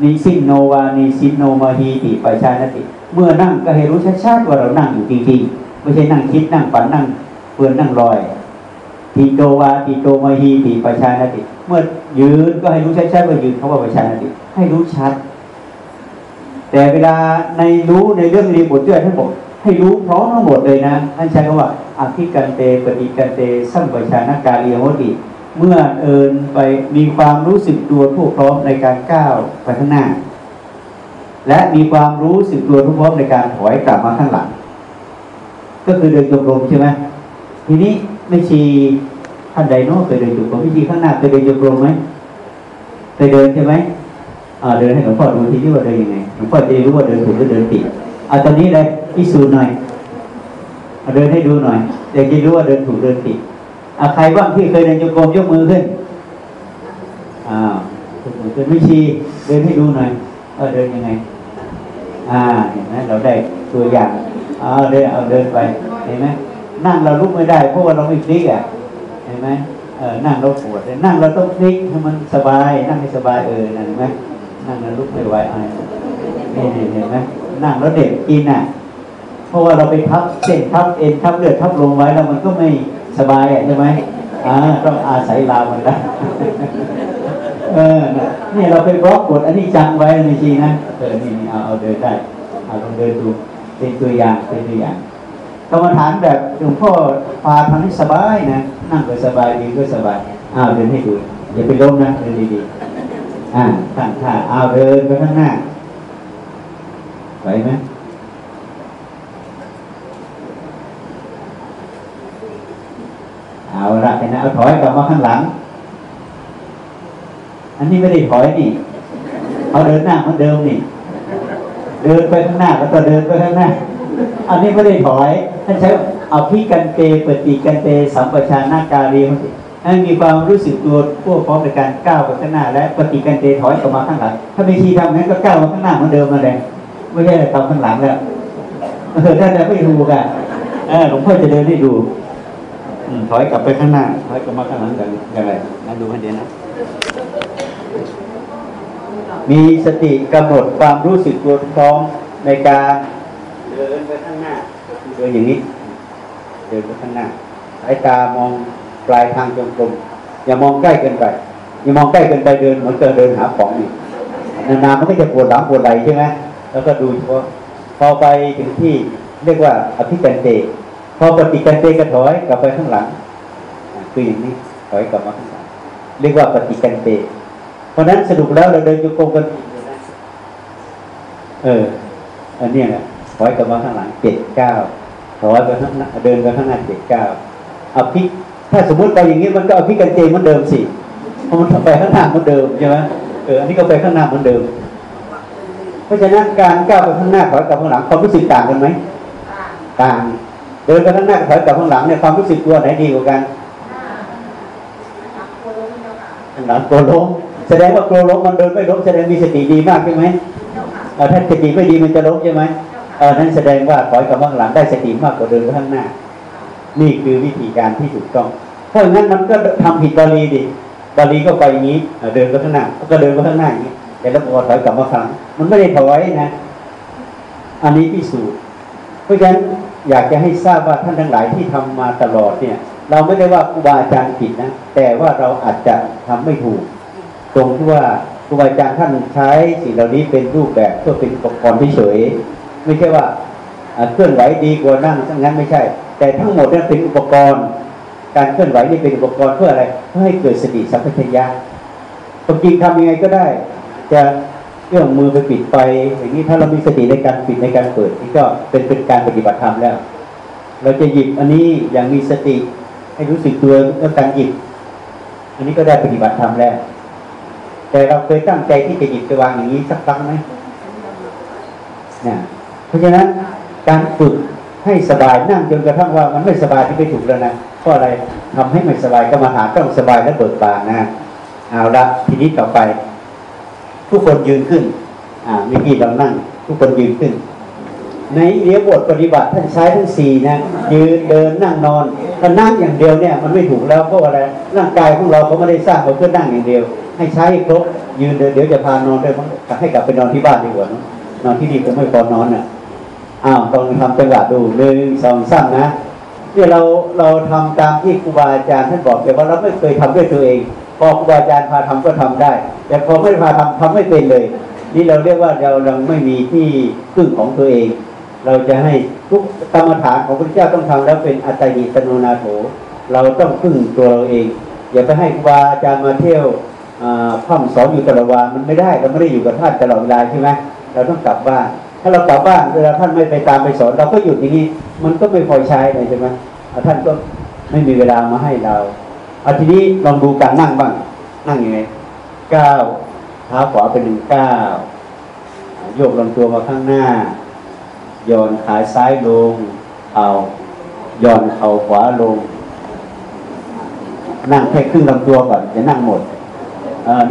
นิสินโนวานิสินโนมาฮีติปชานาติเมื่อนั่งก็ให้รู้ชัดๆว่าเรานั่งอยู่จริงๆไม่ใช่นั่งคิดนั่งฝันนั่งเปื่อนนั่งลอยทีโตวาทีโตมาฮีติปชานาติเมื่อยืนก็ให้รู้ชัดๆว่ายืนเขาว่าปชานาติให้รู้ชัด แต่เวลาในรู้ในเรื่องรีบทเจ้าท่านบอก ให้รู้พร้อมทั้งหมดเลยนะท่านใช้คำว่าอภิกันเตปฏิกันเตสัมปชานากาเรียโหติเมื่อเอินไปมีความรู้สึกตัวทั่วพร้อมในการก้าวไปข้างหน้า และมีความรู้สึกตัวทั่วพร้อมในการถอยกลับมาข้างหลัง ก็คือเดินจงกรมใช่ไหมทีนี้ไม่ชีท่านใดโน้เคยเดินจงกรมพิธีข้างหน้าเคยเดินจงกรมไหมเคยเดินใช่ไหมเดินให้หลวงพ่อดูทีที่ว่าเดินยังไงหลวงพ่อจะรู้ว่าเดินถูกหรือเดินผิด เอาตอนนี้เลยพิสูจน์หน่อยเอเดินให้ดูหน่อยอยากจะรู้ว่าเดินถูกเดินผิดเอาใครบ้างที่เคยเดินโยกมยกมือขึ้นอ้าวยกมือขึ้นไม่ชีเดินให้ดูหน่อยเออเดินยังไง อ่าเห็นไหมเราได้ตัวอย่างเอาเดินเอาเดินไปเห็นไหมนั่งเราลุกไม่ได้เพราะว่าเราไม่พลิกอะเห็นไหมเออนั่งเราปวดนั่งเราต้องพลิกให้มันสบาย นั่งให้สบายเออนั่นเห็นไหมนั่งเราลุกไม่ไหวไอ้นี่เห็นไหม นั่งแล้วเด็กกินอะ เพราะว่าเราไปทับเส้นทับเอ็นทับเลือดทับลงไว้แล้วมันก็ไม่สบายใช่ไหมอ่าต้องอาศัยลามันได้เออนี่เราไปบล็อกกดอันนี้จังไว้ในทีนะเออนี่เอาเอาเดินได้เอาลองเดินดูเป็นตัวอย่างเป็นตัวอย่างกรรมฐานแบบหลวงพ่อพาทำให้สบายนะนั่งก็สบายดีก็สบายอ้าวเดินให้ดูอย่าไปล้มนะเดินดีๆอ่าตั้งท่าอ้าวเดินไปข้างหน้า ไหวไหมเอาละเห็นนะเอาถอยกลับมาข้างหลัง อันนี้ไม่ได้ถอยนี่เอาเดินหน้าเหมือนเดิมนี่ เดินไปข้างหน้าแล้วก็เดินไปข้างหน้า อันนี้ไม่ได้ถอยท่านใช้เอาพิกันเตปฏิกันเตสัมปชานาการีให้มีความรู้สึกตัวพวกพร้อมในการก้าวไปข้างหน้า และปฏิกันเตถอยกลับมาข้างหลังถ้าไม่ทีทำงั้นก็ก้าวมาข้างหน้าเหมือนเดิมมาเลย ไม่ใช่ทำข้างหลังแล้วเออท่านจะไม่ดูกันเออหลวงพ่อจะเดินให้ดูถอยกลับไปข้างหน้าถอยกลับมาข้างหลังอย่างไรนะดูให้ดีนะมีสติกำหนดความรู้สึกตัวพร้อมในการเดินไปข้างหน้าเดินอย่างนี้ เดินไปข้างหน้าสายตามองปลายทางจงกรมอย่ามองใกล้เกินไปอย่ามองใกล้เกินไปเดินเหมือนเดินเดินหาของนี่นานๆมันก็จะปวดหลังปวดไหล่ใช่ไหม แล้วก็ดูเฉพาะพอไปถึงที่เรียกว่าอภิกันเตพอปฏิกันเตก็ถอยกลับไปข้างหลังคืออย่างนี้ถอยกลับมาข้างหลังเรียกว่าปฏิกันเตเพราะนั้นสรุปแล้วเราเดินโยกงกันเอออันนี้แหละถอยกลับมาข้างหลังเจ็ดเก้าถอยไปข้างหน้าเดินไปข้างหน้าเจ็ดเก้าอภิถ้าสมมติไปอย่างนี้มันก็อภิกันเตเหมือนเดิมสิเพราะมันไปข้างหน้าเหมือนเดิมใช่ไหมเอออันนี้ก็ไปข้างหน้าเหมือนเดิม เพราะฉะนั้นการก้าวไปข้างหน้าถอยกลับข้างหลังความรู้สึกต่างกันไหมต่างเดินไปข้างหน้าถอยกลับข้างหลังเนี่ยความรู้สึกตัวไหนดีกว่ากันข้างหลังกลัวล้มแสดงว่ากลัวล้มมันเดินไม่ล้มแสดงมีสติดีมากใช่ไหมถ้าสติไม่ดีมันจะล้มใช่ไหมเออนั้นแสดงว่าถอยกลับข้างหลังได้สติมากกว่าเดินไปข้างหน้า นี่คือวิธีการที่ถูกต้อง เพราะงั้นมันก็ทำผิดบาลีดิบาลีก็ไปอย่างนี้ เดินไปข้างหน้าก็เดินไปข้างหน้าอย่างนี้แต่แล้วพอถอยกลับมาครั้ง มันไม่ได้ถอยนะ อันนี้พิสูจน์เพราะฉะนั้นอยากจะให้ทราบว่าท่านทั้งหลายที่ทำมาตลอดเนี่ย เราไม่ได้ว่าครูบาอาจารย์ผิดนะ แต่ว่าเราอาจจะทำไม่ถูก ตรงที่ว่าครูบาอาจารย์ท่านใช้สิ่งเหล่านี้เป็นรูปแบบเพื่อเป็นอุปกรณ์เฉยไม่ใช่ว่าเคลื่อนไหวดีกว่านั่งงั้นไม่ใช่ แต่ทั้งหมดนั้นเป็นอุปกรณ์ การเคลื่อนไหวนี่เป็นอุปกรณ์เพื่ออะไรเพื่อให้เกิดสติสัมปชัญญะความจริงทำยังไงก็ได้ จะ เอื้อมมือไปปิดไฟอย่างนี้ถ้าเรามีสติในการปิดในการเปิดนี่ก็เป็นเป็นการปฏิบัติธรรมแล้ว เราจะหยิบอันนี้อย่างมีสติ ให้รู้สึกตัวแล้วการหยิบ อันนี้ก็ได้ปฏิบัติธรรมแล้ว แต่เราเคยตั้งใจที่จะหยิบไปวางอย่างนี้สักครั้งไหมเนี่ยเพราะฉะนั้นการฝึกให้สบายนั่งจนกระทั่งว่ามันไม่สบายที่ไม่ถูกแล้วนะเพราะอะไรทำให้ไม่สบายก็มาหาต้องสบายและเบิกบานนะเอาละทีนี้ต่อไป ทุกคนยืนขึ้น อ่าเมื่อกี้เรานั่ง ทุกคนยืนขึ้น ในเรียบทปฏิบัติท่านใช้ทั้งสี่นะ ยืนเดินนั่งนอนถ้านั่งอย่างเดียวเนี่ยมันไม่ถูกแล้วเพราะอะไรร่างกายของเราเขาไม่ได้สร้างมาเพื่อนั่งอย่างเดียว ให้ใช้ครบยืนเดินเดี๋ยวจะพานอนด้วยมั้งให้กลับไปนอนที่บ้านดีกว่านะนอนที่นี่ก็ไม่พอนอนอะอ้าวต้องทำจังหวะดูหนึ่งสองสามนะเนี่ยเราเราทำตามที่ครูบาอาจารย์ท่านบอกแต่ว่าเราไม่เคยทำด้วยตัวเอง พอครูบาอาจารย์พาทำก็ทำได้ แต่พอไม่พาทำทำไม่เป็นเลย นี่เราเรียกว่าเราเราไม่มีที่พึ่งของตัวเอง เราจะให้ทุกกรรมฐานของพระเจ้าต้องทำแล้วเป็นอัตติตโนนาโถ เราต้องพึ่งตัวเราเอง อย่าไปให้ครูบาอาจารย์มาเที่ยวพ่ำสอนอยู่ตลอดวันมันไม่ได้เราไม่ได้อยู่กับท่านตลอดเวลาใช่ไหมเราต้องกลับบ้านถ้าเรากลับบ้านเวลาท่านไม่ไปตามไปสอนเราก็หยุดอย่างนี้ มันก็ไม่พอใช้เลยใช่ไหมท่านก็ไม่มีเวลามาให้เรา อาทีนี้ลองดูการนั่งบ้าง นั่งยังไงก้าวเท้าขวาเป็นหนึ่งก้าวโยกลำตัวมาข้างหน้าย่อนขาซ้ายลงเอาย่อนเข่าขวาลง นั่งแค่ครึ่งลำตัวก่อนอย่านั่งหมด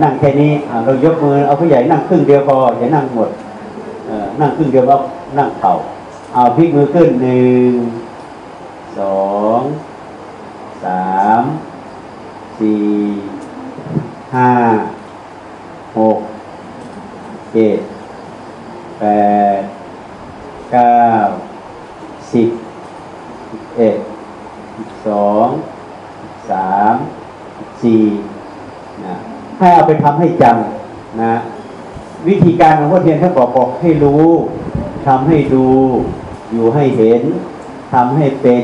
นั่งแค่นี้เรายกมือเอาผู้ใหญ่นั่งครึ่งเดียวพออย่านั่งหมดนั่งครึ่งเดียวก็นั่งเข่าเอาพลิกมือขึ้นหนึ่งสองสาม สี่ห้าหกเจ็ดแปดเก้าสิบเอ็ดสองสามสี่นะให้เอาไปทำให้จำนะวิธีการของพ่อเทียนท่านบอกบอกให้รู้ทำให้ดู อยู่ให้เห็นทำให้เป็น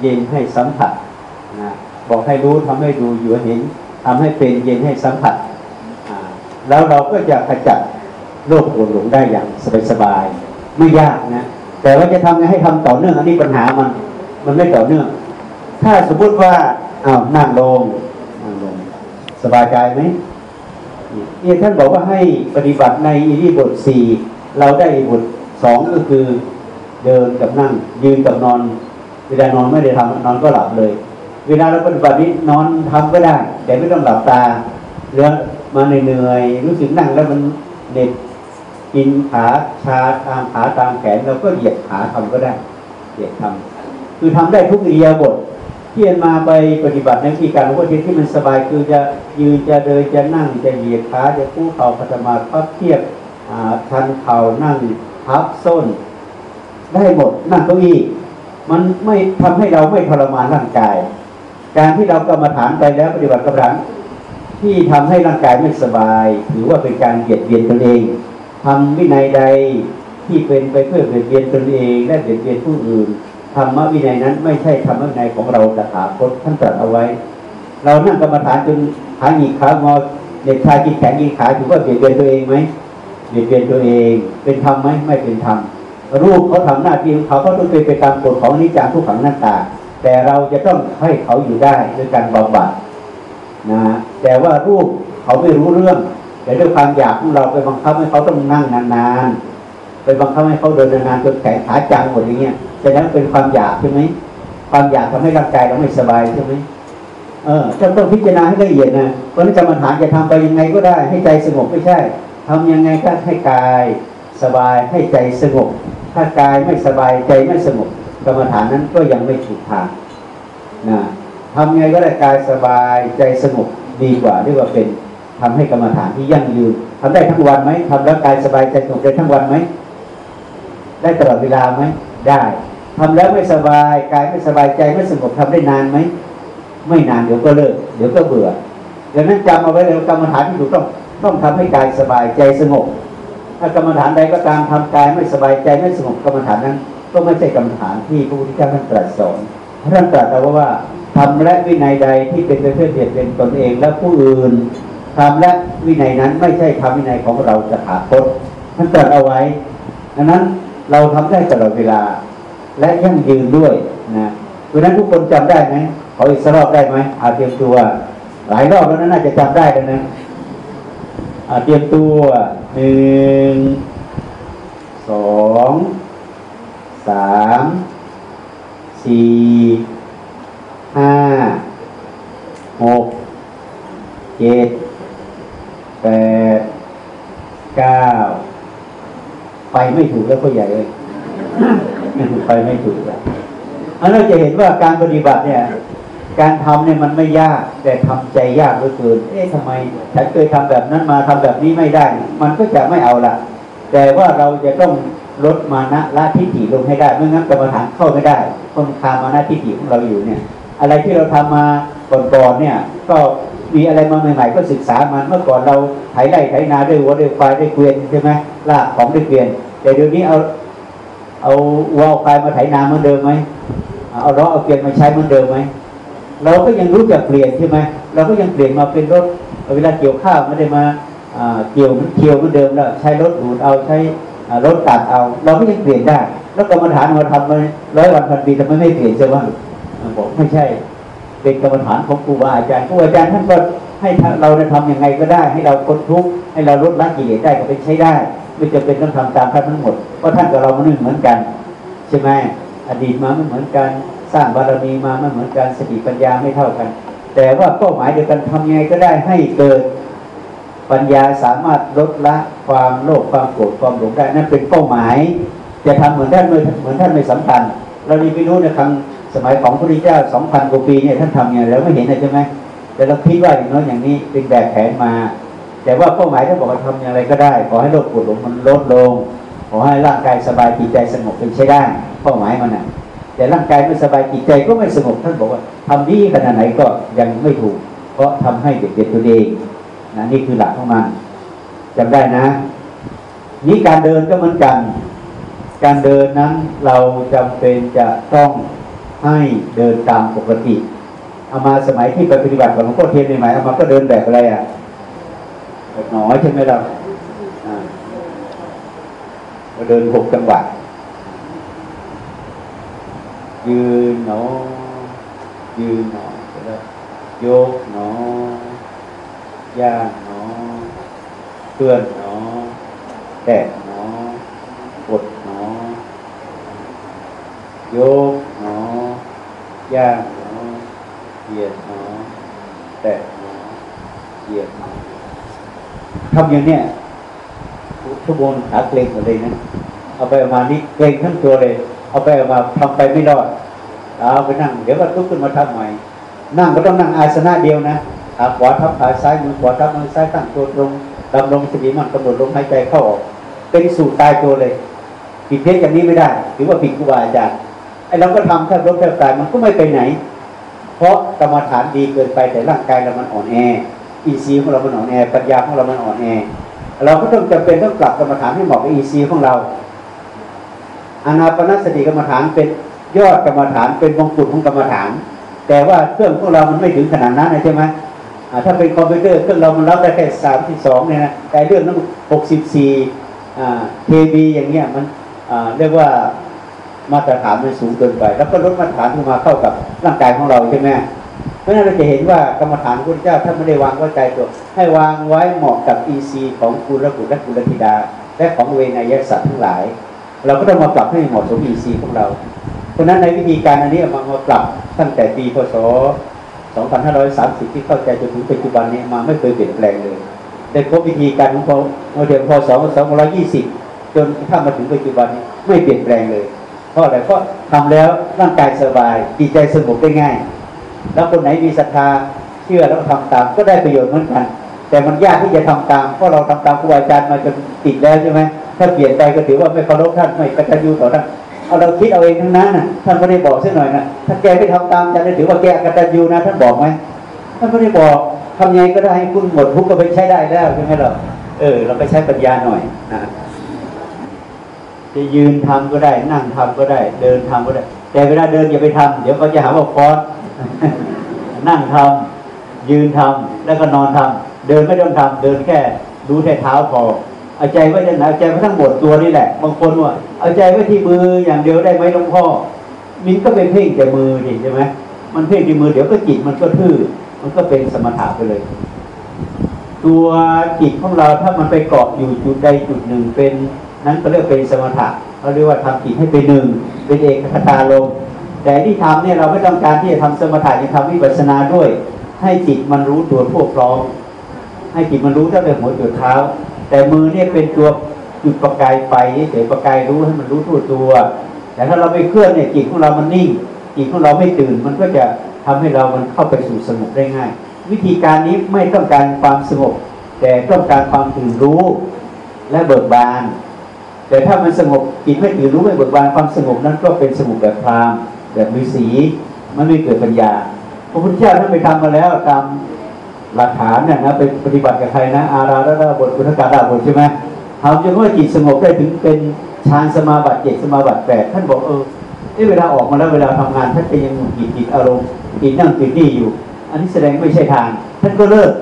เย็นให้สัมผัส บอกให้รู้ทำให้ดูอยู่เห็นทำให้เป็นเย็นให้สัมผัส แล้วเราก็จะขจัดโรคปวดหลงได้อย่างสบายๆไม่ยากนะ แต่ว่าจะทำไงให้ทำต่อเนื่องอันนี้ปัญหามัน มันไม่ต่อเนื่อง ถ้าสมมติว่าอ้าวนั่งลงนั่งลงสบายใจไหมนี่ท่านบอกว่าให้ปฏิบัติในอิริบทสี่เราได้บทสองก็คือเดินกับนั่งยืนกับนอนเวลานอนไม่ได้ทำนอนก็หลับเลย เวลาเราปฏิบัตินี้นอนทำก็ได้ แต่ไม่ต้องหลับตาเรื่องมาเหนื่อยรู้สึกนั่งแล้วมันเหน็บกินขาชาตามขาตามแขนเราก็เหยียดขาทำก็ได้เหยียดทำคือทำได้ทุกอิริยาบถที่เรียนมาไปปฏิบัติในวิธีการของพระเจ้าที่มันสบายคือจะยืนจะเดินจะนั่งจะเหยียดขาจะคู่เข่าพัฒมาพับเทียบชันเข่านั่งพับส้น ได้หมดนั่งเก้าอี้มันไม่ทำให้เราไม่ทรมานร่างกาย การที่เรากรรมฐานไปแล้วปฏิบัติกรรมฐานที่ทำให้ร่างกายไม่สบายถือว่าเป็นการเหยียดเยียนตนเองทำวินัยใดที่เป็นไปเพื่อเบียดเบียนตนเองและเบียดเบียนผู้อื่นธรรมวินัยนั้นไม่ใช่ธรรมวินัยของเราตถาคตท่านตรัสเอาไว้ เรานั่งกรรมฐานจนขาหงิกขางอเด็กชายกินแขนกินขาถือว่าเบียดเบียนตัวเองไหมเบียดเบียนตัวเองเป็นธรรมไหมไม่เป็นธรรมรูปเขาทำหน้าที่ของเขาเขาต้องเป็นไปตามกฎของนิจจังทุกขังหน้าตา แต่เราจะต้องให้เขาอยู่ได้ด้วยการบำบัดนะแต่ว่ารูปเขาไม่รู้เรื่อง แต่ด้วยความอยากของเราไปบังคับให้เขาต้องนั่งนานๆไปบังคับให้เขาเดินนานๆจนแขนขาจังหมดอย่างเงี้ยแต่นั้นเป็นความอยากใช่ไหมความอยากทำให้ร่างกายเราไม่สบายใช่ไหมเออจะต้องพิจารณาให้ละเอียดนะเพราะนั้นกรรมฐานจะทำไปยังไงก็ได้ ให้ใจสงบไม่ใช่ทำยังไงก็ให้กายสบายให้ใจสงบ ถ้ากายไม่สบายใจไม่สงบ กรรมฐานนั้นก็ยังไม่ถูกทางนะทำไงก็ได้กายสบายใจสงบดีกว่าเรียกว่าเป็นทำให้กรรมฐานที่ยั่งยืนทำได้ทั้งวันไหมทำแล้วกายสบายใจสงบได้ทั้งวันไหมได้ตลอดเวลาไหมได้ทำแล้วไม่สบายกายไม่สบายใจไม่สงบทำได้นานไหมไม่นานเดี๋ยวก็เลิกเดี๋ยวก็เบื่อดังนั้นจำเอาไว้เลยกรรมฐานที่ถูกต้องต้องทำให้กายสบายใจสงบถ้ากรรมฐานใดก็ตามทำกายไม่สบายใจไม่สงบกรรมฐานนั้น ก็ไม่ใช่กรรมฐานที่พระพุทธเจ้าท่านตรัสสอนท่านตรัสเอาว่าทำและวินัยใดที่เป็นไปเพื่อเบียดเบียนตนเองและผู้อื่นทำและวินัยนั้นไม่ใช่ทำวินัยของเราจะขาดตท่านตรัสเอาไว้ดังนั้นเราทำได้ตลอดเวลา และยั่งยืนด้วยนะเพราะนั้นทุกคนจำได้ไหมขออีกสักรอบได้ไหมอาเตรียมตัว หลายรอบแล้วน่าจะจำได้แล้วนะอาเตรียมตัวหนึ่งสอง สามสี่ห้าหกเจ็ดแปดเก้าไปไม่ถูกแล้วก็ใหญ่เลยไปไม่ถูกแล้วอันเราจะเห็นว่าการปฏิบัติเนี่ย การทำเนี่ยมันไม่ยาก แต่ทำใจยากเหลือเกินเอ๊ะทำไมฉันเคยทำแบบนั้นมาทำแบบนี้ไม่ได้ มันก็จะไม่เอาละแต่ว่าเราจะต้อง ลดมานะละทิฏฐิลงให้ได้ไม่งั้นกรรมฐานเข้าไม่ได้คนคามานะทิฏฐิของเราอยู่เนี่ย อะไรที่เราทำมาก่อนๆเนี่ย ก็มีอะไรมาใหม่ๆก็ศึกษามันเมื่อก่อนเราไถไร่ไถนาด้วยวัวด้วยควายด้วยเกวียนใช่ไหมลากของด้วยเกวียนแต่เดี๋ยวนี้เอาเอาวัวควายมาไถนาเหมือนเดิมไหมเอาล้อเอาเกวียนมาใช้เหมือนเดิมไหมเราก็ยังรู้จักเปลี่ยนใช่ไหมเราก็ยังเปลี่ยนมาเป็นรถเวลาเกี่ยวข้าวไม่ได้มาเกี่ยวมันเกี่ยวเหมือนเดิมแล้วใช้รถดูดเอาใช้ รถตัดเอา เราก็ยังเปลี่ยนได้ แล้วกรรมฐานมาทำมาร้อยวันพันปีทำไมไม่เปลี่ยนใช่ไหมบอกไม่ใช่ เป็นกรรมฐานของครูบาอาจารย์ครูอาจารย์ท่านก็ให้เราได้ทำยังไงก็ได้ ให้เราพ้นทุกข์ให้เราลดละกิเลสได้ก็เป็นใช้ได้ ไม่จำเป็นต้องทำตามท่านทั้งหมดเพราะท่านกับเรามันไม่เหมือนกัน ใช่ไหมอดีตมาไม่เหมือนกัน สร้างบารมีมาไม่เหมือนกันสติปัญญาไม่เท่ากัน แต่ว่าเป้าหมายเดียวกันทำยังไงก็ได้ให้เกิด ปัญญาสามารถลดละความโลภความโกรธความหลงได้นั่นเป็นเป้าหมายจะทำเหมือนท่านเหมือนท่านไม่สำคัญ เราดีไม่รู้ในครั้งสมัยของพระพุทธเจ้าสองพันกว่าปีเนี่ยท่านทำอย่างไรเราไม่เห็นใช่ไหมแต่เราคิดว่าอย่างน้อยอย่างนี้เป็นแบบแผนมา แต่ว่าเป้าหมายท่านบอกว่าทำอย่างไรก็ได้ ขอให้โลภโกรธหลงมันลดลง ขอให้ร่างกายสบายจิตใจสงบเป็นใช้ได้ เป้าหมายมันนะแต่ร่างกายไม่สบายจิตใจก็ไม่สงบท่านบอกว่าทำดีขนาดไหนก็ยังไม่ถูก เพราะทำให้เด็กเด็กตัวเอง นะนี่คือหลักของมันจำได้นะนี่การเดินก็เหมือนกัน การเดินนั้นเราจำเป็นจะต้องให้เดินตามปกติเอามาสมัยที่ไปปฏิบัติกับหลวงพ่อเทียนใหม่ๆเอามาก็เดินแบบอะไรอะแบบหนอยใช่ไหมเราเราเดินหกจังหวะยืนหนอยืนหนอแล้วยกหนอ ย่างหนอเคลื่อนหนอแตะหนอกดหนอโยกหนอย่างหนอเหยียดหนอแตะหนอเหยียดหนอทำอย่างเนี้ยชั่วโมงขาเกรงหมดเลยนะเอาไปเอามานี่เกรงทั้งตัวเลย เอาไปเอามาทำไปไม่รอดเอาไปนั่ง เดี๋ยวก็ลุกขึ้นมาทำใหม่ นั่งก็ต้องนั่งอาสนะเดียวนะ ขาขวาทับขาซ้ายมือขวาทับมือซ้ายตั้งตัวตรงดำรงสติมันกำหนดลมหายใจเข้าออก เป็นสูตรตายตัวเลยผิดเพี้ยนอย่างนี้ไม่ได้ถือว่าผิดครูบาอาจารย์ไอ้เราก็ทำแทบล้มแทบตายมันก็ไม่ไปไหน เพราะกรรมฐานดีเกินไปแต่ร่างกายเรามันอ่อนแออินทรีย์ของเรามันอ่อนแอปัญญาของเรามันอ่อนแอเราก็ต้องจำเป็นต้องปรับกรรมฐานให้เหมาะกับอินทรีย์ของเราอานาปานสติกรรมฐานเป็นยอดกรรมฐานเป็นมงกุฎของกรรมฐาน แต่ว่าเครื่องพวกเรามันไม่ถึงขนาดนั้นใช่ไหม ถ้าเป็นคอมพิวเตอร์เครื่องเรามันรับได้แค่สามสิบสองเนี่ยนะแต่เรื่องนั้นหกสิบสี่ KB อย่างเงี้ยมันเรียกว่ามาตรฐานมันสูงเกินไป แล้วก็ลดมาตรฐานขึ้นมาเข้ากับร่างกายของเราใช่ไหมเพราะฉะนั้นเราจะเห็นว่ากรรมฐานพระเจ้าท่านไม่ได้วางไว้ตายตัว ให้วางไว้เหมาะกับอินทรีย์ของกุลบุตรและกุลธิดา และของเวนยสัตว์ทั้งหลาย เราก็ต้องมาปรับให้เหมาะสมอินทรีย์ของเรา เพราะนั้นในวิธีการอันนี้มามาปรับตั้งแต่ปีพศ 2530 ที่เข้าใจจนถึงปัจจุบันนี้มาไม่เคยเปลี่ยนแปลงเลยแต่พบวิธีการของพอมาถึงพศ2520 จนถ้ามาถึงปัจจุบันนี้ไม่เปลี่ยนแปลงเลย เพราะอะไรเพราะทำแล้วร่างกายสบายจิตใจสงบได้ง่าย แล้วคนไหนมีศรัทธาเชื่อแล้วทำตามก็ได้ประโยชน์เหมือนกัน แต่มันยากที่จะทำตามเพราะเราทำตามครูอาจารย์มาจนติดแล้วใช่ไหมถ้าเปลี่ยนไปก็ถือว่าไม่เคารพท่านไม่กตัญญูต่อท่าน เอาเราคิดเอาเองทั้งนั้นนะท่านไม่ได้บอกสักหน่อยนะถ้าแกไม่ทำตามจะได้ถือว่าแกกตัญญูนะท่านบอกไหมท่านไม่ได้บอกทำไงก็ได้ให้คุณหมดทุกก็ไปใช้ได้แล้วใช่ไหมเราเออ เราไปใช้ปัญญาหน่อยนะจะยืนทำก็ได้ นั่งทำก็ได้ เดินทำก็ได้ แต่เวลาเดินอย่าไปทำเดี๋ยวเขาจะหาว่าฟอสนั่งทำยืนทำแล้วก็นอนทำเดินไม่ต้องทำเดินแค่ดูแค่เท้าพอเอาใจไว้ที่ไหนเอาใจไว้ทั้งหมดตัวนี่แหละบางคนว่า เอาใจไว้ที่มืออย่างเดียวได้ไหมหลวงพ่อ มิ้นก็เป็นเพ่งแต่มือดิใช่ไหมมันเพ่งที่มือเดี๋ยวก็จิตมันก็ทื่อ มันก็เป็นสมถะไปเลย ตัวจิตของเราถ้ามันไปเกาะอยู่จุดใดจุดหนึ่งเป็นนั้นก็เรียกเป็นสมถะเราเรียกว่าทำจิตให้เป็นหนึ่งเป็นเอกคตาลมแต่ที่ทำเนี่ยเราไม่ต้องการที่จะทำสมถะยังทำวิปัสสนาด้วย ให้จิตมันรู้ตัวพวกพร้อมให้จิตมันรู้ตั้งแต่หัวจนเท้า แต่มือเนี่ยเป็นตัว จุดประกายไฟเฉยประกายรู้ให้มันรู้ทั่วตัว แต่ถ้าเราไม่เคลื่อนเนี่ยจิตของเรามันนิ่งจิตของเราไม่ตื่นมันก็จะทำให้เรามันเข้าไปสู่สงบได้ง่าย วิธีการนี้ไม่ต้องการความสงบ แต่ต้องการความตื่นรู้และเบิกบาน แต่ถ้ามันสงบจิตไม่ตื่นรู้ไม่เบิกบานความสงบนั้นก็เป็นสงบแบบพรามแบบมีสีมันไม่เกิดปัญญาพระพุทธเจ้าท่านไปทำมาแล้วตามหลักฐานเนี่ยนะไปปฏิบัติกับใครนะ อาราละบทพุทธการาบทใช่ไหม ทำจนว่าจิตสงบได้ถึงเป็นฌานสมาบัติเจ็ดสมาบัติแปดท่านบอกเออเวลาออกมาแล้วเวลาทำงานท่านจะยังหงิดจิตอารมณ์จิตนั่งติดนี่อยู่ อันนี้แสดงไม่ใช่ทาง ท่านก็เลิก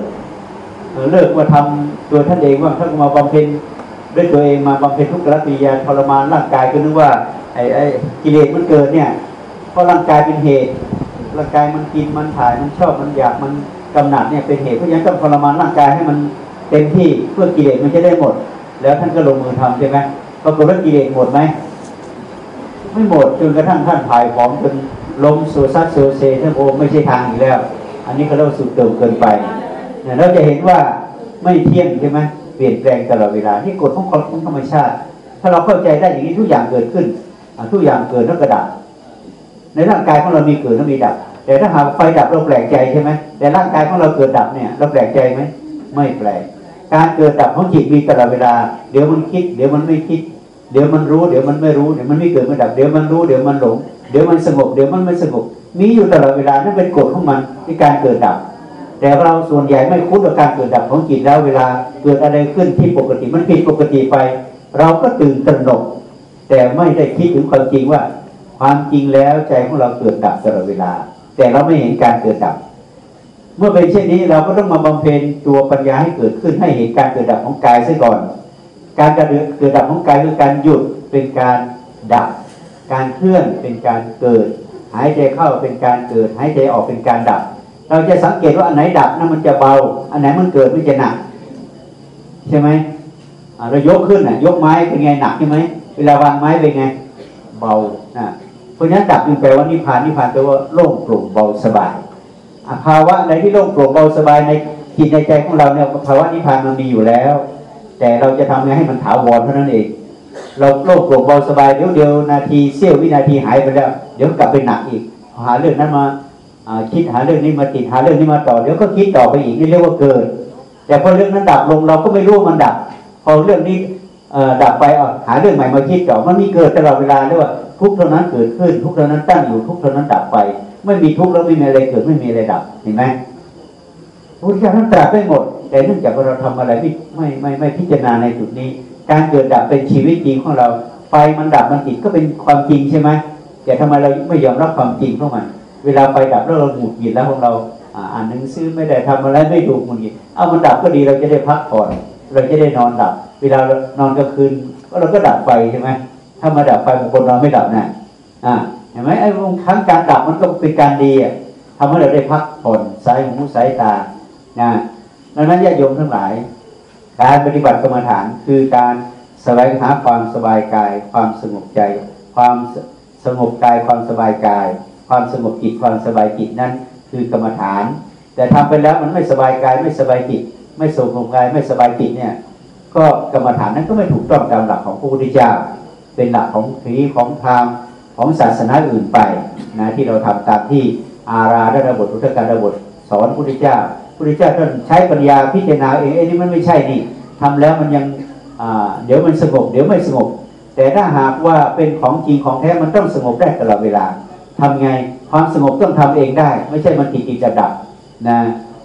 เลิกมาทำตัวท่านเองว่าท่านมาบำเพ็ญด้วยตัวเองมาบำเพ็ญทุกขละปียาทรมานร่างกายก็นึกว่าไอ้ไอ้กิเลสมันเกิดเนี่ยเพราะร่างกายเป็นเหตุร่างกายมันกินมันถ่ายมันชอบมันอยากมันกำหนัดเนี่ยเป็นเหตุเพราะฉะนั้นต้องทรมานร่างกายให้มันเต็มที่เพื่อกิเลสมันจะได้หมด แล้วท่านก็ลงมือทำใช่ไหมปรากฏว่ากิเลสหมดไหมไม่หมดจนกระทั่งท่านถ่ายของจนล้มโซซัสโซเซท่านโอไม่ใช่ทางอีกแล้ว อันนี้ก็เรียกสุดเติมเกินไปเนี่ยเราจะเห็นว่าไม่เที่ยงใช่ไหมเปลี่ยนแปลงตลอดเวลาที่กฎของของธรรมชาติ ถ้าเราเข้าใจได้อย่างนี้ทุกอย่างเกิดขึ้นทุกอย่างเกิดแล้วกระดับในร่างกายของเรามีเกิดและมีดับ แต่ถ้าหากไฟดับเราแปลกใจใช่ไหมแต่ร่างกายของเราเกิดดับเนี่ยเราแปลกใจไหมไม่แปลก การเกิดดับของจิตมีตลอดเวลา เดี๋ยวมันคิด เดี๋ยวมันไม่คิด เดี๋ยวมันรู้ เดี๋ยวมันไม่รู้ เดี๋ยวมันไม่เกิดไม่ดับ เดี๋ยวมันรู้ เดี๋ยวมันหลง เดี๋ยวมันสงบ เดี๋ยวมันไม่สงบ มีอยู่ตลอดเวลา นั่นเป็นกฎของมันในการเกิดดับ แต่เราส่วนใหญ่ไม่คุ้นกับการเกิดดับของจิตแล้วเวลาเกิดอะไรขึ้นที่ปกติ มันผิดปกติไป เราก็ตื่นตระหนก แต่ไม่ได้คิดถึงความจริงว่า ความจริงแล้วใจของเราเกิดดับตลอดเวลา แต่เราไม่เห็นการเกิดดับ เมื่อเป็นเช่นนี้เราก็ต้องมาบำเพ็ญตัวปัญญาให้เกิดขึ้นให้เห็นการเกิดดับของกายซะก่อน การเกิดดับของกายคือการหยุดเป็นการดับ การเคลื่อนเป็นการเกิด หายใจเข้าเป็นการเกิด หายใจออกเป็นการดับ เราจะสังเกตว่าอันไหนดับนั่นมันจะเบา อันไหนมันเกิดมันจะหนัก ใช่ไหมเรายกขึ้นอะยกไม้เป็นไงหนักใช่ไหมเวลาวางไม้เป็นไง เบานะเพราะฉะนั้นดับจึงแปลว่านิพพานนิพพานแปลว่าโล่งโปร่งเบาสบาย ภาวะในที่โล่งโปร่งเบาสบายในจิตในใจของเราเนี่ยภาวะนิพพานมันมีอยู่แล้ว แต่เราจะทำไงให้มันถาวรเท่านั้นเอง เราโล่งโปร่งเบาสบายเดี๋ยวเดียวนาทีเสี้ยววินาทีหายไปแล้ว เดี๋ยวกลับไปหนักอีก หาเรื่องนั้นมาคิดหาเรื่องนี้มาติดหาเรื่องนี้มาต่อเดี๋ยวก็คิดต่อไปอีกนี่เรียกว่าเกิด แต่พอเรื่องนั้นดับลงเราก็ไม่รู้มันดับ พอเรื่องนี้ดับไปหาเรื่องใหม่มาคิดต่อมันมีเกิดตลอดเวลาด้วยกว่าทุกเท่านั้นเกิดขึ้น ทุกเท่านั้นตั้งอยู่ทุกเท่านั้นดับไป ไม่มีทุกข์แล้วไม่มีอะไรเกิดไม่มีอะไรดับเห็นไหมพระพุทธเจ้าท่านตรัสได้หมด แต่เนื่องจากว่าเราทำอะไรไม่ไม่ไม่ไม่พิจารณาในจุดนี้ การเกิดดับเป็นชีวิตจริงของเราไฟมันดับมันติดก็เป็นความจริงใช่ไหมแต่ทำไมเราไม่ยอมรับความจริงของมัน เวลาไฟดับแล้วเราหงุดหงิดแล้วของเราอ่านหนังสือไม่ได้ทำอะไรไม่ถูกหงุดหงิดเอามันดับก็ดีเราจะได้พักผ่อนเราจะได้นอนดับ เวลานอนกลางคืนเราก็ดับไฟใช่ไหมถ้ามาดับไฟบางคนเราไม่ดับนะอ่า เห็นไหมไอ้บางครั้งการดับมันก็เป็นการดีอะทำให้เราได้พักผ่อนสายหูสายตานะดังนั้นญาติโยมทั้งหลาย การปฏิบัติกรรมฐานคือการแสวงหาความสบายกาย ความสงบใจ ความสงบกายความสบายกาย ความสงบจิตความสบายจิตนั้น คือกรรมฐาน แต่ทำไปแล้วมันไม่สบายกายไม่สบายจิต ไม่สงบกายไม่สบายจิตเนี่ยก็กรรมฐานนั้นก็ไม่ถูกต้องตามหลักของพระพุทธเจ้าเป็นหลักของทีของพราหมณ์ ของศาสนาอื่นไปนะที่เราทำตามที่อาราดาบทอุทการดาบทสอนพระพุทธเจ้าพระพุทธเจ้าท่านใช้ปัญญาพิจารณาเองไอ้นี่มันไม่ใช่นี่ทำแล้วมันยังเดี๋ยวมันสงบ เดี๋ยวไม่สงบ แต่ถ้าหากว่าเป็นของจริงของแท้มันต้องสงบได้ตลอดเวลาทำไงความสงบต้องทำเองได้ ไม่ใช่มันติดติดจะดับนะ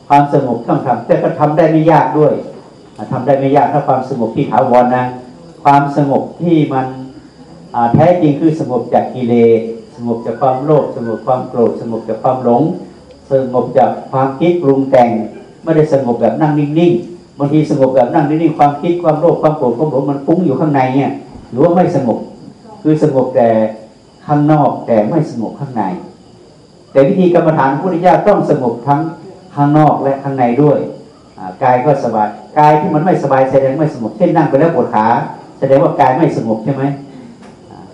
ความสงบต้องทำแต่ก็ทำได้ไม่ยากด้วยทำได้ไม่ยากถ้าความสงบที่ถาวรนะ ความสงบที่มัน แท้จริงคือสงบจากกิเลสสงบจากความโลภสงบความโกรธสงบจากความหลง สงบจากความคิดปรุงแต่งไม่ได้สงบแบบนั่งนิ่งๆบางทีสงบแบบนั่งนิ่งๆความคิดความโลภความโกรธความหลงมันฟุ้งอยู่ข้างในเนี่ยหรือว่าไม่สงบคือสงบแต่ข้างนอกแต่ไม่สงบข้างใน แต่วิธีกรรมฐานพุทธเจ้าต้องสงบทั้งข้างนอกและข้างในด้วยกายก็สบายกายที่มันไม่สบายแสดงไม่สงบเช่นนั่งไปแล้วปวดขา แสดงว่ากายไม่สงบใช่ไหม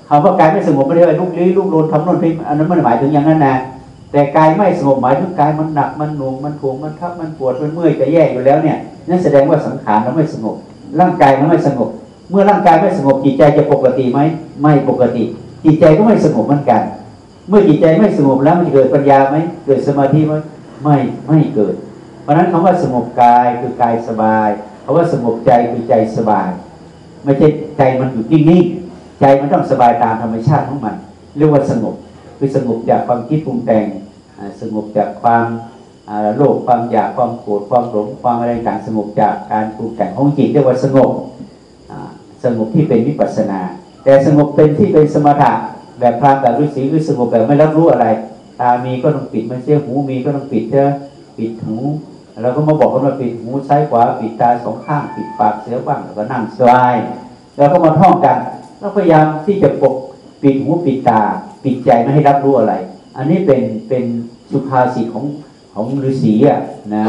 คำว่ากายไม่สงบไม่ได้ว่าลุกลี้ลุกโลนทำน่นทำอันนั้นไม่หมายถึงอย่างนั้นนะแต่กายไม่สงบหมายถึงกายมันหนักมันหน่วงมันถ่วงมันทับมันปวดมันเมื่อยจะแย่อยู่แล้วเนี่ยนั่นแสดงว่าสังขารเราไม่สงบ ร่างกายมันไม่สงบ เมื่อร่างกายไม่สงบจิตใจจะปกติไหมไม่ปกติ จิตใจก็ไม่สงบเหมือนกัน เมื่อจิตใจไม่สงบแล้วมันจะเกิดปัญญาไหมเกิดสมาธิไหมไม่ไม่เกิด เพราะนั้นคำว่าสงบกายคือกายสบายคำว่าสงบใจคือใจสบาย ไม่ใช่ใจมันอยู่นิ่งๆ ใจมันต้องสบายตามธรรมชาติของมัน เรียกว่าสงบคือสงบจากความคิดปรุงแต่งสงบจากความโลภความอยากความโกรธความหลงความอะไรต่างสงบจากการปรุงแต่งของจิตเรียกว่าสงบสงบที่เป็นวิปัสนา แต่สงบเป็นที่เป็นสมถะแบบพรามแบบฤาษีคือสงบแบบไม่รับรู้อะไร ตามีก็ต้องปิดไม่เชื่อหูมีก็ต้องปิดเชื่อปิดหูเราก็มาบอกกันว่าปิดหูซ้ายขวาปิดตาสองข้างปิดปากเสียบ้างแล้วก็นั่งสบายแล้วก็มาท่องกัน แล้วพยายามที่จะปกปิดหูปิดตา ปิดใจไม่ให้รับรู้อะไร อันนี้เป็นเป็นสุภาษิตของของฤาษีอะนะ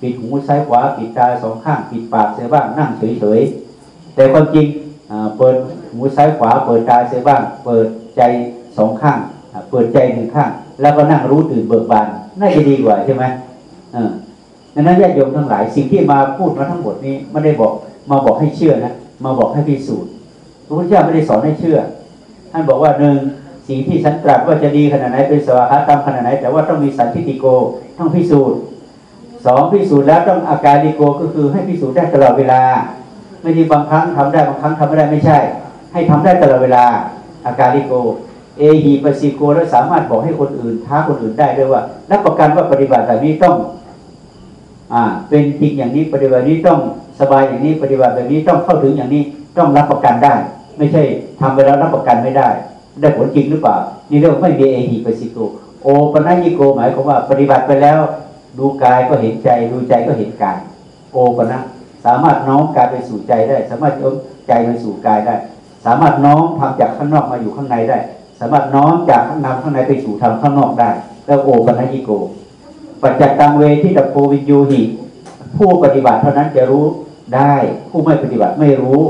ปิดหูซ้ายขวาปิดตาสองข้างปิดปากเสียบ้างนั่งเฉยๆแต่ความจริงเปิดหูซ้ายขวา เปิดตาเสียบ้าง เปิดใจสองข้าง เปิดใจหนึ่งข้าง แล้วก็นั่งรู้ตื่นเบิกบานน่าจะดีกว่าใช่ไหมดังนั้นญาติโยมทั้งหลายสิ่งที่มาพูดมาทั้งหมดนี้ไม่ได้บอกมาบอกให้เชื่อนะมาบอกให้พิสูจน์ ระพุทธเจ้าไม่ได้สอนให้เชื่อ ท่านบอกว่าหนึ่งสิ่งที่ฉันตรัสว่าจะดีขนาดไหนเป็นสวากาตามขนาดไหน แต่ว่าต้องมีสันทิติโกต้องพิสูจน์สองพิสูจน์แล้วต้องอาการดิโกก็คือให้พิสูจน์ได้ตลอดเวลา ไม่ใช่บางครั้งทำได้บางครั้งทำไม่ได้ไม่ใช่ ให้ทำได้ตลอดเวลาอาการดิโก เอหีปสิโกแล้วสามารถบอกให้คนอื่น ท้าคนอื่นได้ด้วยว่ารับประกันว่าปฏิบัติแบบนี้ต้องอ่าเป็นจริงอย่างนี้ปฏิบัตินี้ต้องสบายอย่างนี้ปฏิบัติแบบนี้ต้องเข้าถึงอย่างนี้ต้องรับประกันได้ ไม่ใช่ทำไปแล้วรับประกันไม่ได้ ได้ผลจริงหรือเปล่า นี่เรียกไม่มีเอหีปสิโกโอปนัญิโกหมายความว่าปฏิบัติไปแล้ว ดูกายก็เห็นใจดูใจก็เห็นกายโอปนะสามารถน้อมกายไปสู่ใจได้ สามารถน้มใจไปสู่กายได้ สามารถน้อมทำจากข้างนอกมาอยู่ข้างในได้ สามารถน้อมจากข้างในข้างในไปสู่ทางข้างนอกได้ แล้วโอปนัญิโก ปัจจัตังเวที่ตะโพวิญญูหิผู้ปฏิบัติเท่านั้นจะรู้ได้ผู้ไม่ปฏิบัติไม่รู้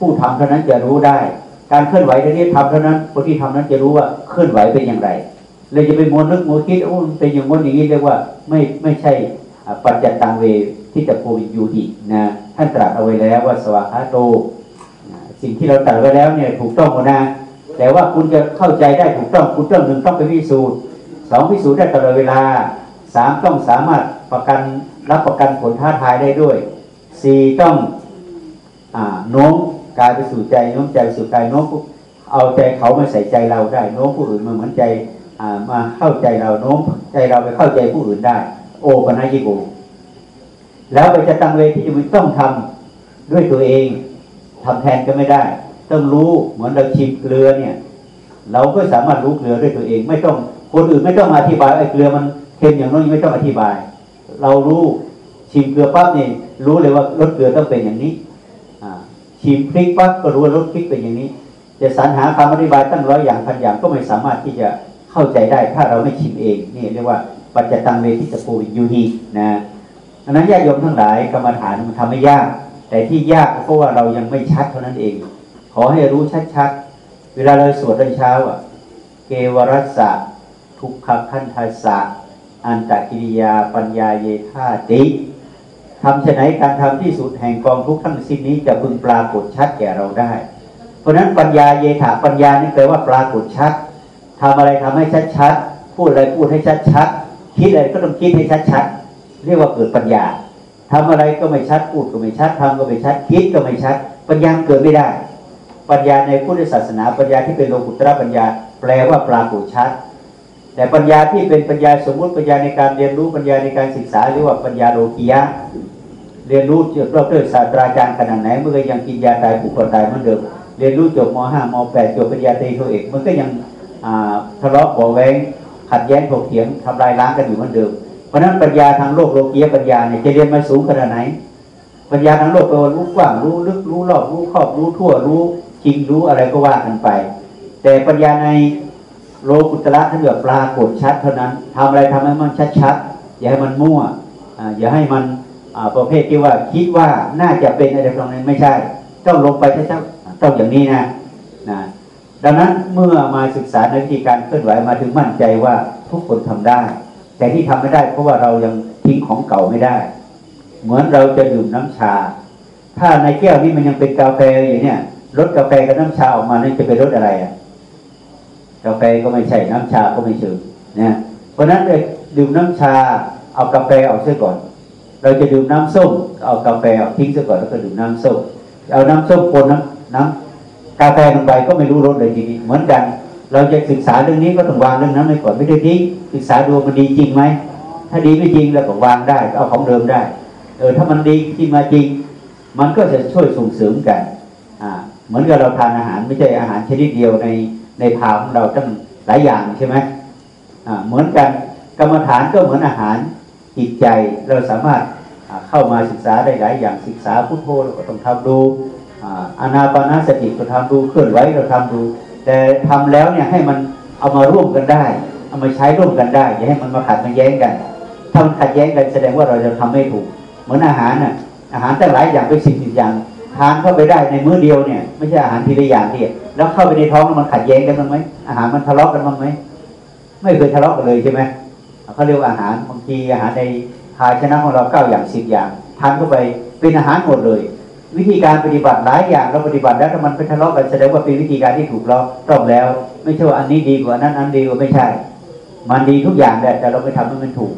ผู้ทำเท่านั้นจะรู้ได้ การเคลื่อนไหวที่นี้ทำเท่านั้นคนที่ทำนั้นจะรู้ว่าเคลื่อนไหวเป็นอย่างไรเลยจะไปมัวนึกมัวคิดโอ้เป็นอย่างนั้นอย่างนี้เรียกว่าไม่ไม่ใช่ปัจจัตังเวที่ตะโพวิญญูหินะท่านตรัสเอาไว้แล้วว่าสวากาโต สิ่งที่เราตรัสไว้แล้วเนี่ยถูกต้องหมดนะแต่ว่าคุณจะเข้าใจได้ถูกต้องคุณต้องหนึ่งต้องไปพิสูจน์สองพิสูจน์ได้ตลอดเวลาสามต้องสามารถประกันรับประกันผลท้าทายได้ด้วยสี่ต้องโน้ม กายไปสู่ใจโน้มใจไปสู่กายโน้มเอาใจเขามาใส่ใจเราได้โน้มผู้อื่นมาเหมือนใจมาเข้าใจเราโน้มใจเราไปเข้าใจผู้อื่นได้ โอปนัญิโกแล้วไปจะตั้งเวที่จะต้องทำด้วยตัวเองทำแทนก็ไม่ได้ ต้องรู้เหมือนเราชิมเกลือเนี่ย เราก็สามารถรู้เกลือด้วยตัวเอง ไม่ต้องคนอื่นไม่ต้องอธิบายไอ้เกลือมันเค็มอย่างนั้นไม่ต้องอธิบาย เรารู้ชิมเกลือปั๊บนี่รู้เลยว่ารสเกลือต้องเป็นอย่างนี้ ชิมพริกปั๊บก็รู้ว่ารสพริกเป็นอย่างนี้ จะสรรหาคำอธิบายตั้งร้อยอย่างพันอย่างก็ไม่สามารถที่จะเข้าใจได้ ถ้าเราไม่ชิมเองนี่เรียกว่าปัจจตังเวทิตปูยูนีนะดังนั้นญาติโยมทั้งหลายกรรมฐานมันทำไม่ยาก แต่ที่ยากเพราะว่าเรายังไม่ชัดเท่านั้นเอง ขอให้รู้ชัดๆเวลาเราสวดตอนเช้าอะเกวรัสสะทุกขคันทัสสะอันตกิริยาปัญญาเยธาติ ทำฉะไหนการทำที่สุดแห่งกองทุกทั้งสิ้นนี้จะพึงปรากฏชัดแก่เราได้ เพราะนั้นปัญญาเยถาปัญญานี่แปลว่าปรากฏชัดทำอะไรทำให้ชัดๆพูดอะไรพูดให้ชัดๆคิดอะไรก็ต้องคิดให้ชัดๆเรียกว่าเกิดปัญญาทำอะไรก็ไม่ชัดพูดก็ไม่ชัดทำก็ไม่ชัด คิดก็ไม่ชัด ปัญญาเกิดไม่ได้ ปัญญาในพุทธศาสนาปัญญาที่เป็นโลกุตระปัญญา แปลว่าปรากฏชัด แต่ปัญญาที่เป็นปัญญาสมมุติปัญญาในการเรียนรู้ปัญญาในการศึกษาเรียกว่าปัญญาโลกียะ เรียนรู้จบรอบด้วยศาสตราจารย์ขนาดไหนเมื่อยังกินยาตายผูกคอตายเหมือนเดิมเรียนรู้จบม .5 ม .8 จบปริญญาตรีโทเอกมันก็ยังทะเลาะเบาแวงขัดแย้งถกเถียงทำลายล้างกันอยู่เหมือนเดิมเพราะนั้นปัญญาทางโลกโลกียปัญญาเนี่ยจะเรียนมาสูงขนาดไหน ปัญญาทางโลกแปลว่ารู้กว้างรู้ลึกรู้รอบรู้ครอบรู้ทั่วรู้จริงรู้อะไรก็ว่ากันไป แต่ปัญญาใน โลกุตระท่านเรียกปรากฏชัดเท่านั้นทำอะไรทำให้มันชัดๆอย่าให้มันมั่วอย่าให้มันประเภทที่ว่าคิดว่าน่าจะเป็นอะไรตรงนั้นไม่ใช่ ต้องลงไปชัดๆต้องอย่างนี้นะนะดังนั้นเมื่อมาศึกษาในวิธีการเคลื่อนไหวมาถึงมั่นใจว่าทุกคนทำได้ แต่ที่ทำไม่ได้เพราะว่าเรายังทิ้งของเก่าไม่ได้ เหมือนเราจะดื่มน้ำชา ถ้าในแก้วนี้มันยังเป็นกาแฟอยู่เนี่ยรสกาแฟกับน้ำชาออกมานี่จะเป็นรสอะไรอะ กาแฟก็ไม่ใช่น้ำชาก็ไม่ใช่นะเพราะนั้นเลยดื่มน้ำชาเอากาแฟออกเสียก่อน เราจะดื่มน้ำส้มเอากาแฟออกทิ้งซะก่อนแล้วก็ดื่มน้ำส้มเอาน้ำส้มคนน้ำน้ำกาแฟลงไปก็ไม่รู้รสเลยทีนี้เหมือนกัน เราจะศึกษาเรื่องนี้ก็ต้องวางเรื่องนั้นไปก่อนไม่ได้ทิ้งศึกษาดูมันดีจริงไหมถ้าดีไม่จริงเราก็วางได้เอาของเดิมได้เออถ้ามันดีที่มาจริง มันก็จะช่วยส่งเสริมกันอ่าเหมือนกับเราทานอาหารไม่ใช่อาหารชนิดเดียวใน ในภาของเราตั้งหลายอย่างใช่ไหมเหมือนกันกรรมฐานก็เหมือนอาหารจิตใจเราสามารถเข้ามาศึกษาได้หลายอย่างศึกษาพุทโธเราก็ต้องทำดูอานาปานาสติก็ทำดูเคลื่อนไหวเราทำดู แต่ทำแล้วเนี่ยให้มันเอามาร่วมกันได้ เอามาใช้ร่วมกันได้อย่าให้มันมาขัดมาแย้งกันถ้ามันขัดแย้งกันแสดงว่าเราจะทำไม่ถูก เหมือนอาหารน่ะอาหารแต่หลายอย่างเป็นสิ่งสิ่งอย่าง ทานเข้าไปได้ในมื้อเดียวเนี่ยไม่ใช่อาหารทีละอย่างที่แล้วเข้าไปในท้องมันขัดแย้งกันบ้างไหมอาหารมันทะเลาะกันบ้างไหมไม่เคยทะเลาะกันเลยใช่ไหมเขาเรียกว่าอาหารบางทีอาหารในภาชนะของเราเก้าอย่างสิบอย่างทานเข้าไปเป็นอาหารหมดเลย วิธีการปฏิบัติหลายอย่างเราปฏิบัติแล้วถ้ามันไปทะเลาะกันแสดงว่าเป็นวิธีการที่ถูกเราต้องแล้ว ไม่ใช่ว่าอันนี้ดีกว่านั้นอันดีกว่าไม่ใช่ มันดีทุกอย่างแต่เราไม่ทำให้มันถูก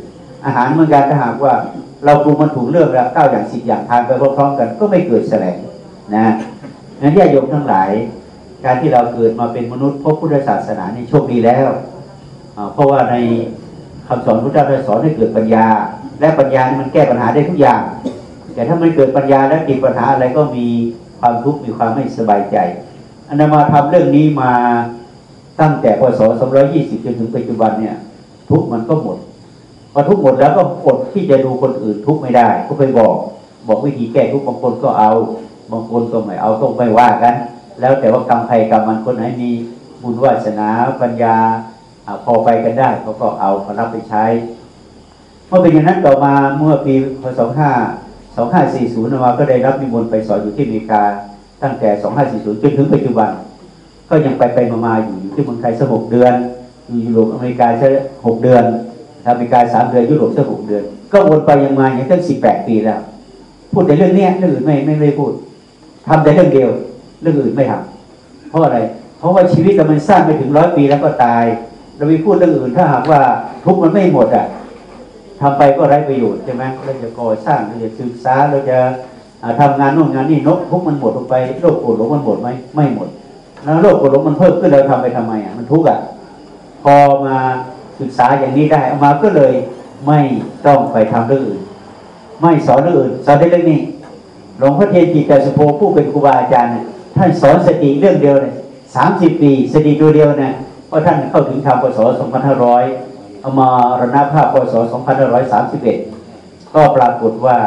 อาหารเหมือนกันถ้าหากว่าเราปรุงมันถูกเรื่องแล้วเก้าอย่างสิบอย่างทานไปพร้อมๆกันก็ไม่เกิดแสลง นะนั้นญาโยมทั้งหลาย การที่เราเกิดมาเป็นมนุษย์พบพุทธศาสนานี่โชคดีแล้ว เพราะว่าในคำสอนพระเจ้าได้สอนให้เกิดปัญญา และปัญญานี่มันแก้ปัญหาได้ทุกอย่าง แต่ถ้ามันเกิดปัญญาแล้วติดปัญหาอะไรก็มีความทุกข์มีความไม่สบายใจอันนมาทำเรื่องนี้มาตั้งแต่พศ220จนถึงปัจจุบันเนี่ยทุกมันก็หมดพอทุกหมดแล้วก็อดที่จะดูคนอื่นทุกไม่ได้ ก็ไปบอก บอกวิธีแก้ทุกบางคนก็เอา บางคนก็ไม่เอาต้องไม่ว่ากัน แล้วแต่ว่ากรรมใครกรรมมันคนไหนมีบุญวาสนาปัญญาพอไปกันได้เขาก็เอาเขารับไปใช้ เมื่อเป็นอย่างนั้นต่อมาเมื่อปีพศ2540มาก็ได้รับมิมนไปสอนอยู่ที่อเมริกาตั้งแต่ 2540 จนถึงปัจจุบัน ก็ยังไปไปมาอยู่อยู่ที่เมืองไทยสักหกเดือน อยู่ยุโรปอเมริกาสักหกเดือนอเมริกาสามเดือนยุโรปสักหกเดือน ก็วนไปยังมาอย่างตั้งสิบแปดปีแล้ว พูดแต่เรื่องนี้เรื่องอื่นไม่ไม่ไม่พูด ทำแต่เรื่องเดียว เรื่องอื่นไม่ทำเพราะอะไร เพราะว่าชีวิตมันสั้นไปถึงร้อยปีแล้วก็ตาย เราไปพูดเรื่องอื่น ถ้าหากว่าทุกมันไม่หมดอะทำไปก็ไร้ประโยชน์ใช่ไหมเราจะก่อสร้างเราจะศึกษาเราจะทำงานโน่นงานนี่นกทุกมันหมดลงไปโรคปวดหลงมันหมดไหมไม่หมด แล้วโรคปวดหลงมันเพิ่มขึ้นเราทำไปทำไมอะมันทุกข์อะพอมาศึกษาอย่างนี้ได้เอามาก็เลยไม่ต้องไปทำเรื่องอื่น ไม่สอนเรื่องอื่นสอนได้เรื่องนี้ หลวงพ่อเทียนจิตตสุโภผู้เป็นครูบาอาจารย์ ท่านสอนสติเรื่องเดียวเนี่ยสามสิบปีสติตัวเดียวนะเพราะท่านเข้าถึงธรรมพศสองพันห้าร้อยเอามารณภาพพศสองพันห้าร้อยสามสิบเอ็ดก็ปรากฏว่า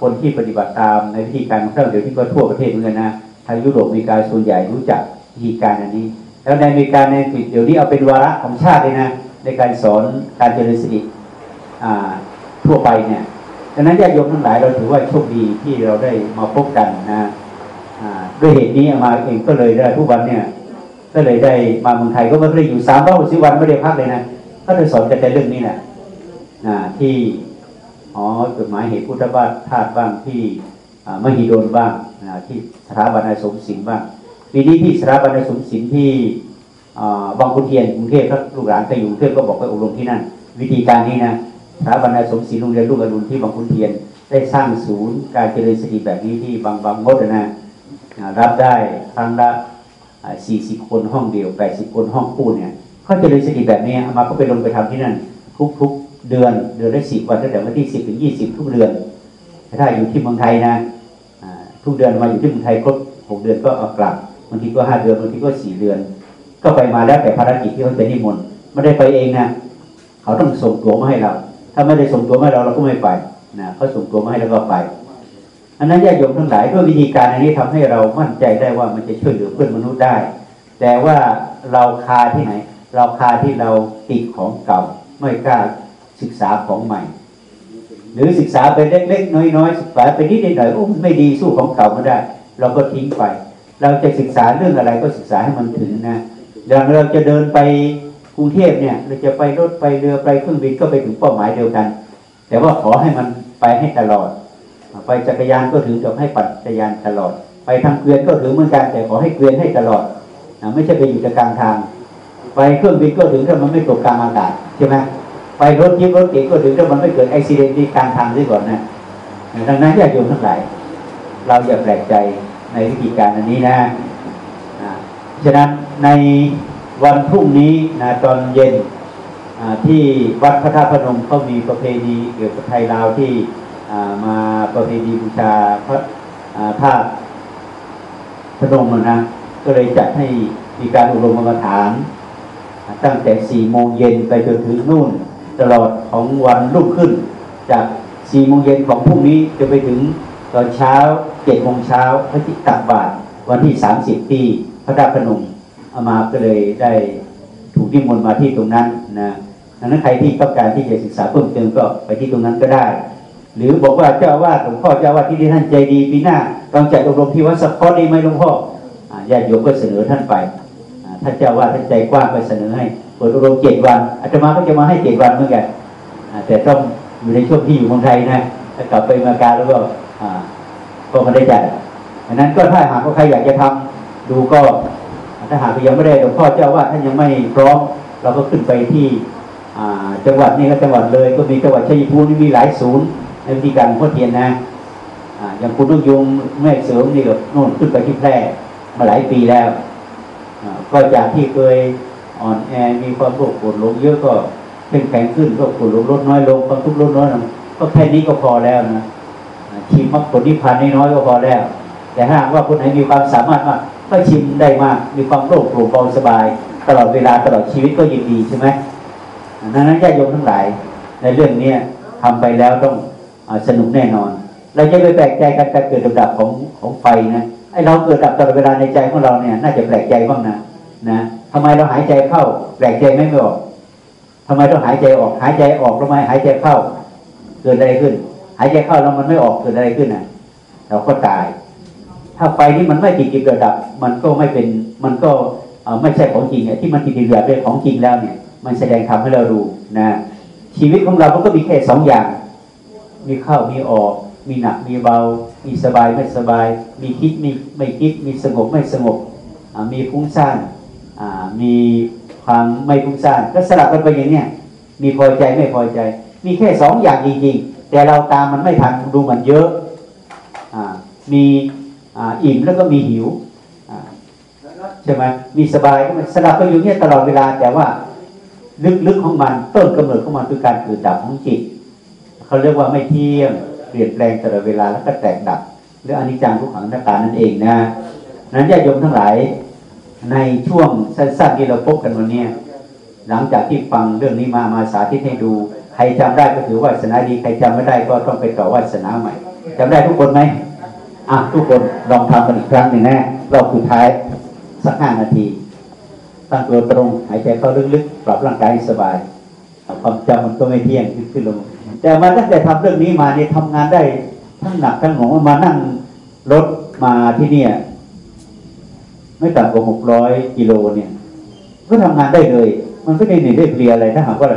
คนที่ปฏิบัติตามในวิธีการของท่านเดี๋ยวที่ก็ทั่วประเทศเหมือนกันนะทางยุโรปอเมริกาส่วนใหญ่รู้จักวิธีการอันนี้ แล้วในอเมริกาในอังกฤษเดี๋ยวนี้เอาเป็นวาระของชาติเลยนะในการสอนการเจริญสติทั่วไปเนี่ย ดังนั้นญาติโยมทั้งหลายเราถือว่าโชคดีที่เราได้มาพบกันนะด้วยเหตุนี้มาเองก็เลยได้ทุกวันเนี่ยก็เลยได้มาเมืองไทยก็ไม่ได้อยู่สามร้อยหกสิบวันไม่ได้พักเลยนะก็เลยสอนกันแต่เรื่องนี้แหละที่อ๋อจดหมายเหตุพุทธบาทธาตุบ้างที่มหิดลบ้างที่สถาบันอาสมศิลป์บ้างปีนี้ที่สถาบันอาสมศิลป์ที่บางขุนเทียนกรุงเทพครับลูกหลานไปอยู่กรุงเทพก็บอกไปอบรมที่นั่น วิธีการนี้นะ สถาบันอายสมศิลป์โรงเรียนลูกอรุณที่บางขุนเทียน ได้สร้างศูนย์การเจริญสติแบบนี้ที่บางบางมดนะรับได้ครั้งละสี่สิบคนห้องเดียวแปดสิบคนห้องคู่เนี่ยเขาเจริญสติแบบนี้มาก็ไปลงไปทำที่นั่น ทุกๆเดือนเดือนละสิบวันตั้งแต่วันที่สิบถึงยี่สิบทุกเดือน ถ้าอยู่ที่เมืองไทยนะทุกเดือนมาอยู่ที่เมืองไทยครบหกเดือนก็เอากลับบางทีก็ห้าเดือนบางทีก็สี่เดือน ก็ไปมาแล้วแต่ภารกิจที่เขาจะนิมนต์ไม่ได้ไปเองนะเขาต้องส่งตัวมาให้เรา ถ้าไม่ได้ส่งตัวมาเราเราก็ไม่ไปนะเขาส่งตัวมาให้แล้วก็ไป อันนั้นญาติโยมทั้งหลายด้วยวิธีการอันนี้ทำให้เรามั่นใจได้ว่ามันจะช่วยเหลือเพื่อนมนุษย์ได้ แต่ว่าเราคาที่ไหน เราคาที่เราติดของเก่า ไม่กล้าศึกษาของใหม่ หรือศึกษาไปเล็กๆน้อยๆศึกษาไปนิดหน่อยโอ้ไม่ดีสู้ของเก่าไม่ได้ เราก็ทิ้งไป เราจะศึกษาเรื่องอะไรก็ศึกษาให้มันถึงนะอย่างเราจะเดินไป รุงเทพเนี่ยเราจะไปรถไปเรือไปเครื่องบินก็ไปถึงเป้าหมายเดียวกัน แต่ว่าขอให้มันไปให้ตลอด ไปจักรยานก็ถือกับให้ปั่นจักรยานตลอด ไปทางเกวียนก็ถือเหมือนกันแต่ขอให้เกวียนให้ตลอดไม่ใช่ไปอยู่กลางทาง ไปเครื่องบินก็ถือถ้ามันไม่ตกกลางอากาศใช่ไหมไปรถยิบรถเก๋งก็ถือถ้ามันไม่เกิดอุบิเหตุกลางทางซะก่อนนะดังนั้นญาติโยมทั้งหลาย เราอย่าแปลกใจในวิธีการอันนี้นะฉะนั้นใน วันพรุ่งนี้นะตอนเย็นที่วัดพระธาตุพนมเขามีประเพณีเกี่ยวกับไทยลาวที่มาประเพณีบูชาพระธาตุพนมนะก็เลยจัดให้มีการอบรมกรรมฐาน ตั้งแต่สี่โมงเย็นไปจนถึงนู่น ตลอดของวันรุ่งขึ้น จากสี่โมงเย็นของพรุ่งนี้จะไปถึงตอนเช้าเจ็ดโมงเช้าพระจิตตักบาทวันที่สามสิบปีพระธาตุพนม อามาก็เลยได้ถูกนิมนต์มาที่ตรงนั้นนะดังนั้นใครที่ต้องการที่จะศึกษาเพิ่มเติมก็ไปที่ตรงนั้นก็ได้ หรือบอกว่าเจ้าวาดหลวงพ่อเจ้าวาดที่นี่ท่านใจดีปีหน้าต้องจัดอบรมที่วัดสะพอดีไหมหลวงพ่อญาติโยมก็เสนอท่านไปท่านเจ้าวาดท่านใจกว้างไปเสนอให้เปิดอบรมเจ็ดวันอาตมาก็จะมาให้เจ็ดวันเหมือนกันแต่ต้องอยู่ในช่วงที่อยู่เมืองไทยนะถ้ากลับไปเมืองกาแล้วก็ก็ไม่ได้จัดดังนั้นก็ถ้าหากว่าใครอยากจะทำดูก็ ถ้าหากยังไม่ได้หลวงพ่อเจ้าว่าท่านยังไม่พร้อม เราก็ขึ้นไปที่จังหวัดนี้ก็จังหวัดเลยก็มีจังหวัดชัยภูมิมีหลายศูนย์ในวิธีการพ่อเทียนนะอย่างคุณลูกยงแม่เสริมนี่ก็โน่นขึ้นไปที่แพร่มาหลายปีแล้วก็จากที่เคยอ่อนแอมีความโรธโกรธลงเยอะก็เป็นแข็งขึ้นก็โกรธลงลดน้อยลงความทุกข์ลดน้อยลงก็แค่นี้ก็พอแล้วนะชิมมรรคผลนิพพานน้อยก็พอแล้ว แต่ถ้าว่าคนไหนมีความสามารถมาก ก็ชิมได้มาก มีความโลภโกรธเบาสบาย ตลอดเวลาตลอดชีวิตก็ยินดีใช่ไหมดังนั้นญาติโยมทั้งหลาย ในเรื่องนี้ทำไปแล้วต้องสนุกแน่นอน เราจะไปแปลกใจกันการเกิดดับของของไฟนะไอเราเกิดดับตลอดเวลาในใจของเราเนี่ย น่าจะแปลกใจบ้างนะนะทำไมเราหายใจเข้า แปลกใจไม่ไม่ออกทำไมเราหายใจออกหายใจออกทำไมหายใจเข้า เกิดอะไรขึ้น หายใจเข้าแล้วมันไม่ออกเกิดอะไรขึ้นอะ เราก็ตาย ถ้าไฟนี้มันไม่ติดติดระดับ มันก็ไม่เป็นมันก็ไม่ใช่ของจริงอะที่มันติดติดระดับเป็นของจริงแล้วเนี่ย มันแสดงทำให้เราดูนะชีวิตของเราก็มีแค่สองอย่าง มีเข้ามีออก มีหนักมีเบา มีสบายไม่สบาย มีคิดมีไม่คิด มีสงบไม่สงบมีฟุ้งซ่านมีความไม่ฟุ้งซ่านก็สลับกันไปอย่างเนี้มีพอใจไม่พอใจ มีแค่สองอย่างจริงๆแต่เราตามมันไม่ทันดูมันเยอะมี อิ่มแล้วก็มีหิวใช่ไหมมีสบายก็มันสลับไปอยู่เนี่ยตลอดเวลาแต่ว่าลึกๆของมันต้นกำเนิดของมันคือการเกิดดับของจิตเขาเรียกว่าไม่เที่ยงเปลี่ยนแปลงตลอดเวลาแล้วก็แตกดับหรืออนิจจังทุกขังนัตตานั่นเองนะนั้นญาติโยมทั้งหลายในช่วงสั้นๆที่เราพบกันวันนี้หลังจากที่ฟังเรื่องนี้มามาสาธิตให้ดู ใครจำได้ก็ถือว่าสนาดีใครจำไม่ได้ก็ต้องไปต่อวาสนาใหม่จำได้ทุกคนไหม อะทุกคนลองทำกันอีกครั้งหนึ่งนะรอบสุดท้ายสักห้านาทีตั้งตัวตรงหายใจเข้าลึกๆปรับร่างกายให้สบายความจำมันก็ไม่เที่ยงขึ้นขึ้นลงแต่มาตั้งแต่ทำเรื่องนี้มาเนี่ยทำงานได้ทั้งหนักทั้งหน่วงมานั่งรถมาที่เนี่ย ไม่ต่ำกว่าหกร้อยกิโลเนี่ย ก็ทำงานได้เลย มันไม่ได้เหนื่อยได้เพลียอะไรถ้าหากว่า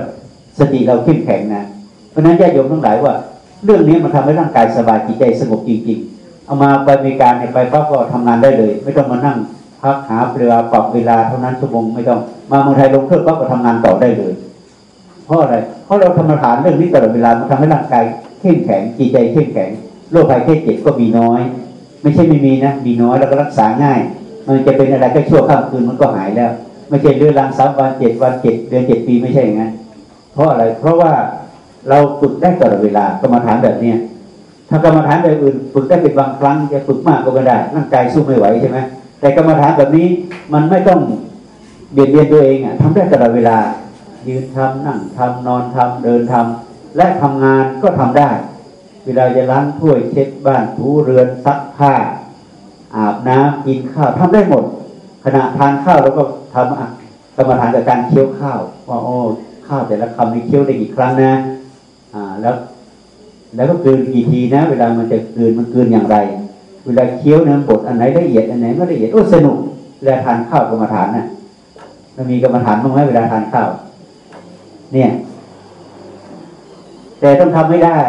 สติเราเข้มแข็งนะ เพราะนั้นญาติโยมทั้งหลายว่า เรื่องนี้มันทำให้ร่างกายสบายจิตใจสงบจริงๆ เอามาไปมีการเนี่ยไปปั๊บก็ทำงานได้เลย ไม่ต้องมานั่งพักหาเวลาปรับเวลาเท่านั้นชั่วโมงไม่ต้องมาเมืองไทยลงเครื่องปั๊บก็ทำงานต่อได้เลย เพราะอะไรเพราะเราทำฐานเรื่องนี้ตลอดเวลามันทำให้ร่างกายเข้มแข็งจิตใจเข้มแข็งโรคภัยแค่เจ็บก็มีน้อย ไม่ใช่ไม่มีนะมีน้อยแล้วก็รักษาง่าย มันจะเป็นอะไรก็ชั่วข้ามคืนมันก็หายแล้ว ไม่ใช่เรื้อรังสามวันเจ็ดวันเจ็ดเดือนเจ็ดปีไม่ใช่อย่างนั้นเพราะอะไรเพราะว่าเราฝึกได้ตลอดเวลากรรมฐานแบบเนี้ย ถ้ากรรมฐานแบบอื่นฝึกได้เป็นบางครั้งจะฝึกมากก็ไม่ได้ร่างกายสู้ไม่ไหวใช่ไหมแต่กรรมฐานแบบนี้มันไม่ต้องเบียดเบียนตัวเองอะทำได้ตลอดเวลา ยืนทำนั่งทำนอนทำเดินทำและทำงานก็ทำได้ เวลาจะล้างถ้วยเช็ดบ้านถูเรือนซักผ้า อาบน้ำกินข้าวทำได้หมด ขณะทานข้าวเราก็ทำกรรมฐานกับการเคี้ยวข้าวว่าโอ้ข้าวแต่ละคำนี้เคี้ยวได้กี่ครั้งนะอ่าแล้ว แล้วก็กลืนกี่ทีนะ เวลามันจะกลืนมันกลืนอย่างไร เวลาเคี้ยวเน้ำบดอันไหนละเอียดอันไหนไม่ละเอียดโอ้สนุกเวลาทานข้าวกรรมฐานนะ่ะมันมีกรรมฐานบ้างไหมเวลาทานข้าวเนี่ย แต่ต้องทำไม่ได้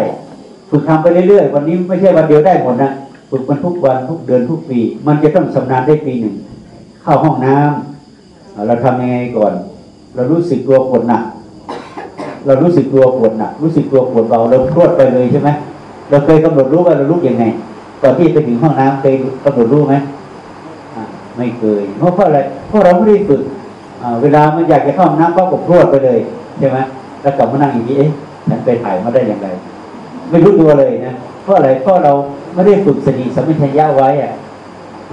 ฝึกทำไปเรื่อยๆวันนี้ไม่ใช่วันเดียวได้หมดนะฝึกมันทุกวันทุกเดือนทุกปี มันจะต้องชำนาญได้ปีหนึ่งเข้าห้องน้ำเราทำยังไงก่อน เรารู้สึกตัวปวดหนัก เรารู้สึกตัวปวดหนักรู้สึกตัวปวดเบาเราพรวดไปเลยใช่ไหมเราเคยกำหนดรู้ว่าเราลุกยังไงก่อนที่ไปถึงห้องน้ำเคยกำหนดรู้ไหมไม่เคยเพราะเพราะอะไรเพราะเราไม่ได้ฝึกเวลามันอยากจะเข้าห้องน้ำก็กดพรวดไปเลยใช่ไหมแล้วกลับมานั่งอย่างนี้เอ๊ะฉันไปถ่ายมาได้อย่างไร ไม่รู้ตัวเลยนะเพราะอะไรเพราะเราไม่ได้ฝึกสติสัมปชัญญะไว้อะ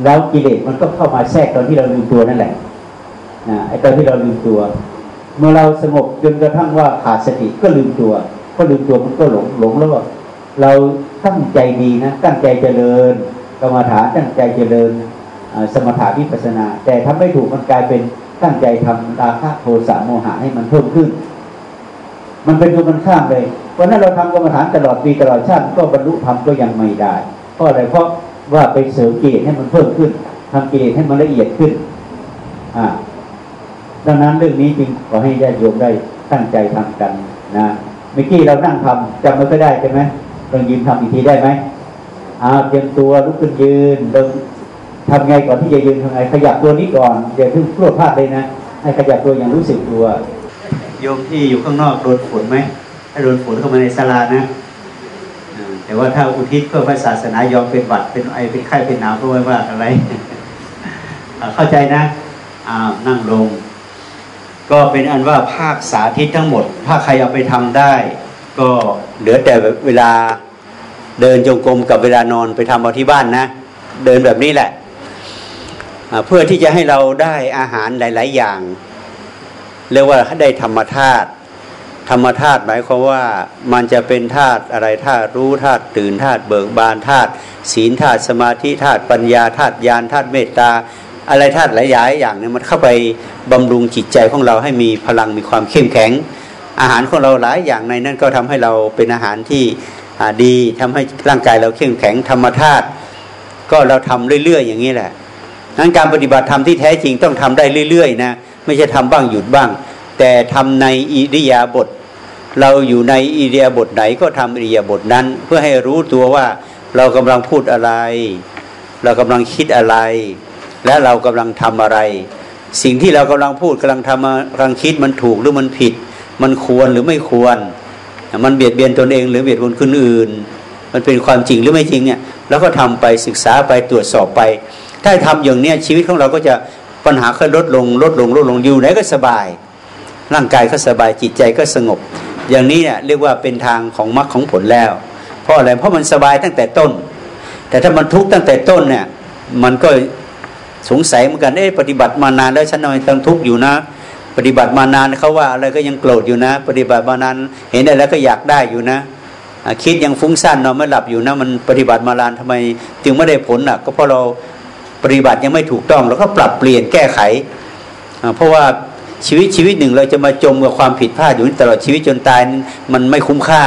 แล้วกิเลสมันก็เข้ามาแทรกตอนที่เราลืมตัวนั่นแหละนะไอ้ตอนที่เราลืมตัว เมื่อเราสงบจนกระทั่งว่าขาดสติก็ลืมตัว ก็ลืมตัวมันก็หลงหลงแล้วก็เราตั้งใจดีนะตั้งใจเจริญกรรมฐานตั้งใจเจริญสมถะวิปัสนา แต่ถ้าไม่ถูกมันกลายเป็นตั้งใจทำราคะโทสะโมหะให้มันเพิ่มขึ้น มันเป็นตัวมันข้ามเลยเพราะนั้นเราทำกรรมฐานตลอดปีตลอดชาติก็บรรลุธรรมก็ยังไม่ได้ เพราะอะไรเพราะว่าไปเสริมกิเลสให้มันเพิ่มขึ้นทำกิเลสให้มันละเอียดขึ้นอ่า ดังนั้นเรื่องนี้จึงขอให้ญาติโยมได้ตั้งใจทำกันนะเมื่อกี้เรานั่งทำจำไม่ค่อยได้ใช่ไหมลองยืนทำอีกทีได้ไหมอ่าเตรียมตัวลุกขึ้นยืนเดินทำไงก่อนที่จะยืนทำไงขยับตัวนี้ก่อนอย่าเพิ่งพลวดพลาดเลยนะให้ขยับตัวอย่างรู้สึกตัว โยมที่อยู่ข้างนอกโดนฝนไหมถ้าโดนฝนเข้ามาในศาลานะแต่ว่าถ้าอุทิศเพื่อพระศาสนายอมเป็นหวัดเป็นไอเป็นไข้เป็นหนาวก็ไม่ว่าอะไร เข้าใจนะอ้านั่งลง ก็เป็นอันว่าภาคสาธิตทั้งหมด ถ้าใครเอาไปทำได้ ก็เหลือแต่เวลาเดินจงกรมกับเวลานอนไปทำเอาที่บ้านนะ เดินแบบนี้แหละ เพื่อที่จะให้เราได้อาหารหลาย ๆ อย่าง เรียกว่าได้ธรรมธาตุธรรมธาตุหมายความว่ามันจะเป็นธาตุอะไรธาตุรู้ธาตุตื่นธาตุเบิกบานธาตุศีลธาตุสมาธิธาตุปัญญาธาตุญาณธาตุเมตตา อะไรธาตุหลายอย่างเนี่ยมันเข้าไปบำรุงจิตใจของเราให้มีพลังมีความเข้มแข็ง อาหารของเราหลายอย่างในนั้นก็ทำให้เราเป็นอาหารที่ดีทำให้ร่างกายเราเข้มแข็งธรรมธาตุก็เราทำเรื่อย ๆ อย่างนี้แหละนั้นการปฏิบัติธรรมที่แท้จริงต้องทำได้เรื่อยๆนะไม่ใช่ทำบ้างหยุดบ้าง แต่ทำในอิริยาบถเราอยู่ในอิริยาบถไหนก็ทำอิริยาบถนั้น เพื่อให้รู้ตัวว่าเรากำลังพูดอะไร เรากำลังคิดอะไร และเรากำลังทำอะไร สิ่งที่เรากำลังพูดกำลังทำกำลังคิดมันถูกหรือมันผิด มันควรหรือไม่ควร มันเบียดเบียนตนเองหรือเบียดเบียนคนอื่น มันเป็นความจริงหรือไม่จริงเนี่ยแล้วก็ทำไปศึกษาไปตรวจสอบไป ถ้าทำอย่างเนี้ยชีวิตของเราก็จะปัญหาค่อยลดลงลดลงลดลงอยู่ไหนก็สบาย ร่างกายก็สบายจิตใจก็สงบ อย่างนี้เนี่ยเรียกว่าเป็นทางของมรรคของผลแล้ว เพราะอะไรเพราะมันสบายตั้งแต่ต้น แต่ถ้ามันทุกข์ตั้งแต่ต้นเนี่ยมันก็ สงสัยเหมือนกันเอ๊ะปฏิบัติมานานแล้วฉันทำไมต้องทุกข์อยู่นะ ปฏิบัติมานานเขาว่าอะไรก็ยังโกรธอยู่นะ ปฏิบัติมานานเห็นได้แล้วก็อยากได้อยู่นะคิดยังฟุ้งซ่านนอนไม่หลับอยู่นะมันปฏิบัติมานานทำไม จึงไม่ได้ผลอะ ก็เพราะเราปฏิบัติยังไม่ถูกต้องเราก็ปรับเปลี่ยนแก้ไข เพราะว่าชีวิตชีวิตหนึ่งเราจะมาจมกับความผิดพลาดอยู่ตลอดชีวิตจนตายมันไม่คุ้มค่า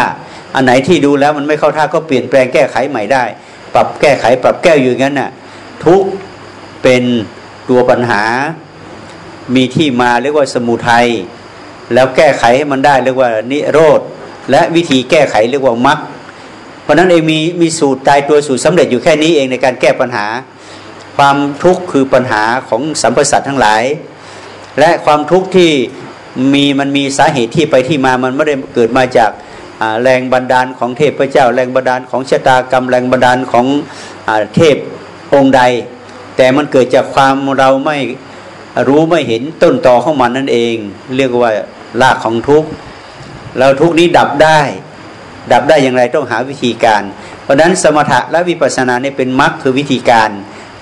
อันไหนที่ดูแล้วมันไม่เข้าท่าก็เปลี่ยนแปลงแก้ไขใหม่ได้ ปรับแก้ไข ปรับแก้อยู่งั้นน่ะทุก เป็นตัวปัญหา มีที่มาเรียกว่าสมุทัยแล้วแก้ไขให้มันได้เรียกว่านิโรธและวิธีแก้ไขเรียกว่ามรรคเพราะนั้นเองมีมีสูตรตายตัวสูตรสำเร็จอยู่แค่นี้เองในการแก้ปัญหา ความทุกข์คือปัญหาของสัมปสัตทั้งหลาย และความทุกข์ที่มีมันมีสาเหตุที่ไปที่มามันไม่ได้เกิดมาจากแรงบันดาลของเทพเจ้า แรงบันดาลของชะตากรรมแรงบันดาลของเทพองค์ใด แต่มันเกิดจากความเราไม่รู้ไม่เห็นต้นตอของมันนั่นเอง เรียกว่ารากของทุกข์เราทุกนี้ดับได้ ดับได้อย่างไรต้องหาวิธีการ เพราะฉะนั้นสมถะและวิปัสสนาเนี่ยเป็นมรรคคือวิธีการ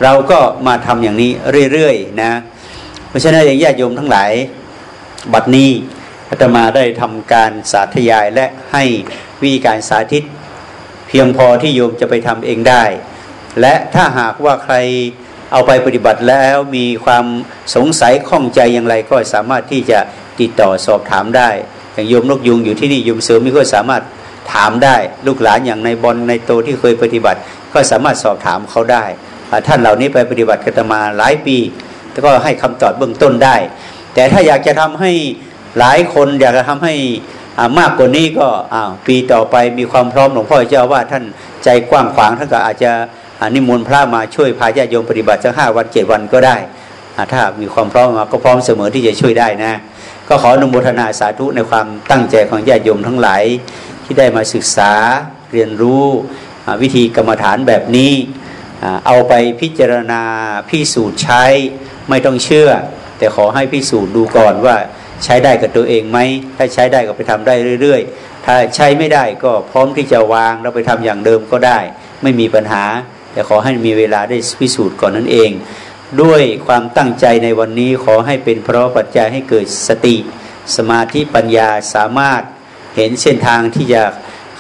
เราก็มาทำอย่างนี้เรื่อยๆนะ เพราะฉะนั้นอย่างญาติโยมทั้งหลาย บัดนี้อาตมาได้ทำการสาธยายและให้วิธีการสาธิต เพียงพอที่โยมจะไปทำเองได้ และถ้าหากว่าใคร เอาไปปฏิบัติแล้วมีความสงสัยข้องใจอย่างไรก็สามารถที่จะติดต่อสอบถามได้ อย่างโยมนกยุงอยู่ที่นี่โยมเสริมมีก็สามารถถามได้ ลูกหลานอย่างในบอลในโตที่เคยปฏิบัติ ก็สามารถสอบถามเขาได้ท่านเหล่านี้ไปปฏิบัติกันมาหลายปีแล้วก็ให้คำตอบเบื้องต้นได้ แต่ถ้าอยากจะทำให้หลายคนอยากจะทำให้มากกว่านี้ก็ปีต่อไปมีความพร้อมหลวงพ่อเจ้าว่าท่านใจกว้างขวางท่านก็อาจจะ นิมนพระมาช่วยพาญาติโยมปฏิบัติสักห้าวันเจ็ดวันก็ได้ถ้ามีความพร้อมมาก็พร้อมเสมอที่จะช่วยได้นะ ก็ขออนุโมทนาสาธุในความตั้งใจของญาติโยมทั้งหลายที่ได้มาศึกษาเรียนรู้วิธีกรรมฐานแบบนี้ เอาไปพิจารณาพิสูจน์ใช้ไม่ต้องเชื่อ แต่ขอให้พิสูจน์ดูก่อนว่าใช้ได้กับตัวเองไหมถ้าใช้ได้ก็ไปทำได้เรื่อย ๆ ถ้าใช้ไม่ได้ก็พร้อมที่จะวางแล้วไปทำอย่างเดิมก็ได้ ไม่มีปัญหา แต่ขอให้มีเวลาได้พิสูจน์ก่อนนั่นเอง ด้วยความตั้งใจในวันนี้ขอให้เป็นเพราะปัจจัยให้เกิดสติ สมาธิปัญญาสามารถเห็นเส้นทางที่จะ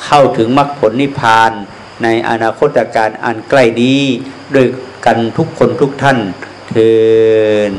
เข้าถึงมรรคผลนิพพานในอนาคตการอันใกล้นี้โดยกันทุกคนทุกท่านเทิน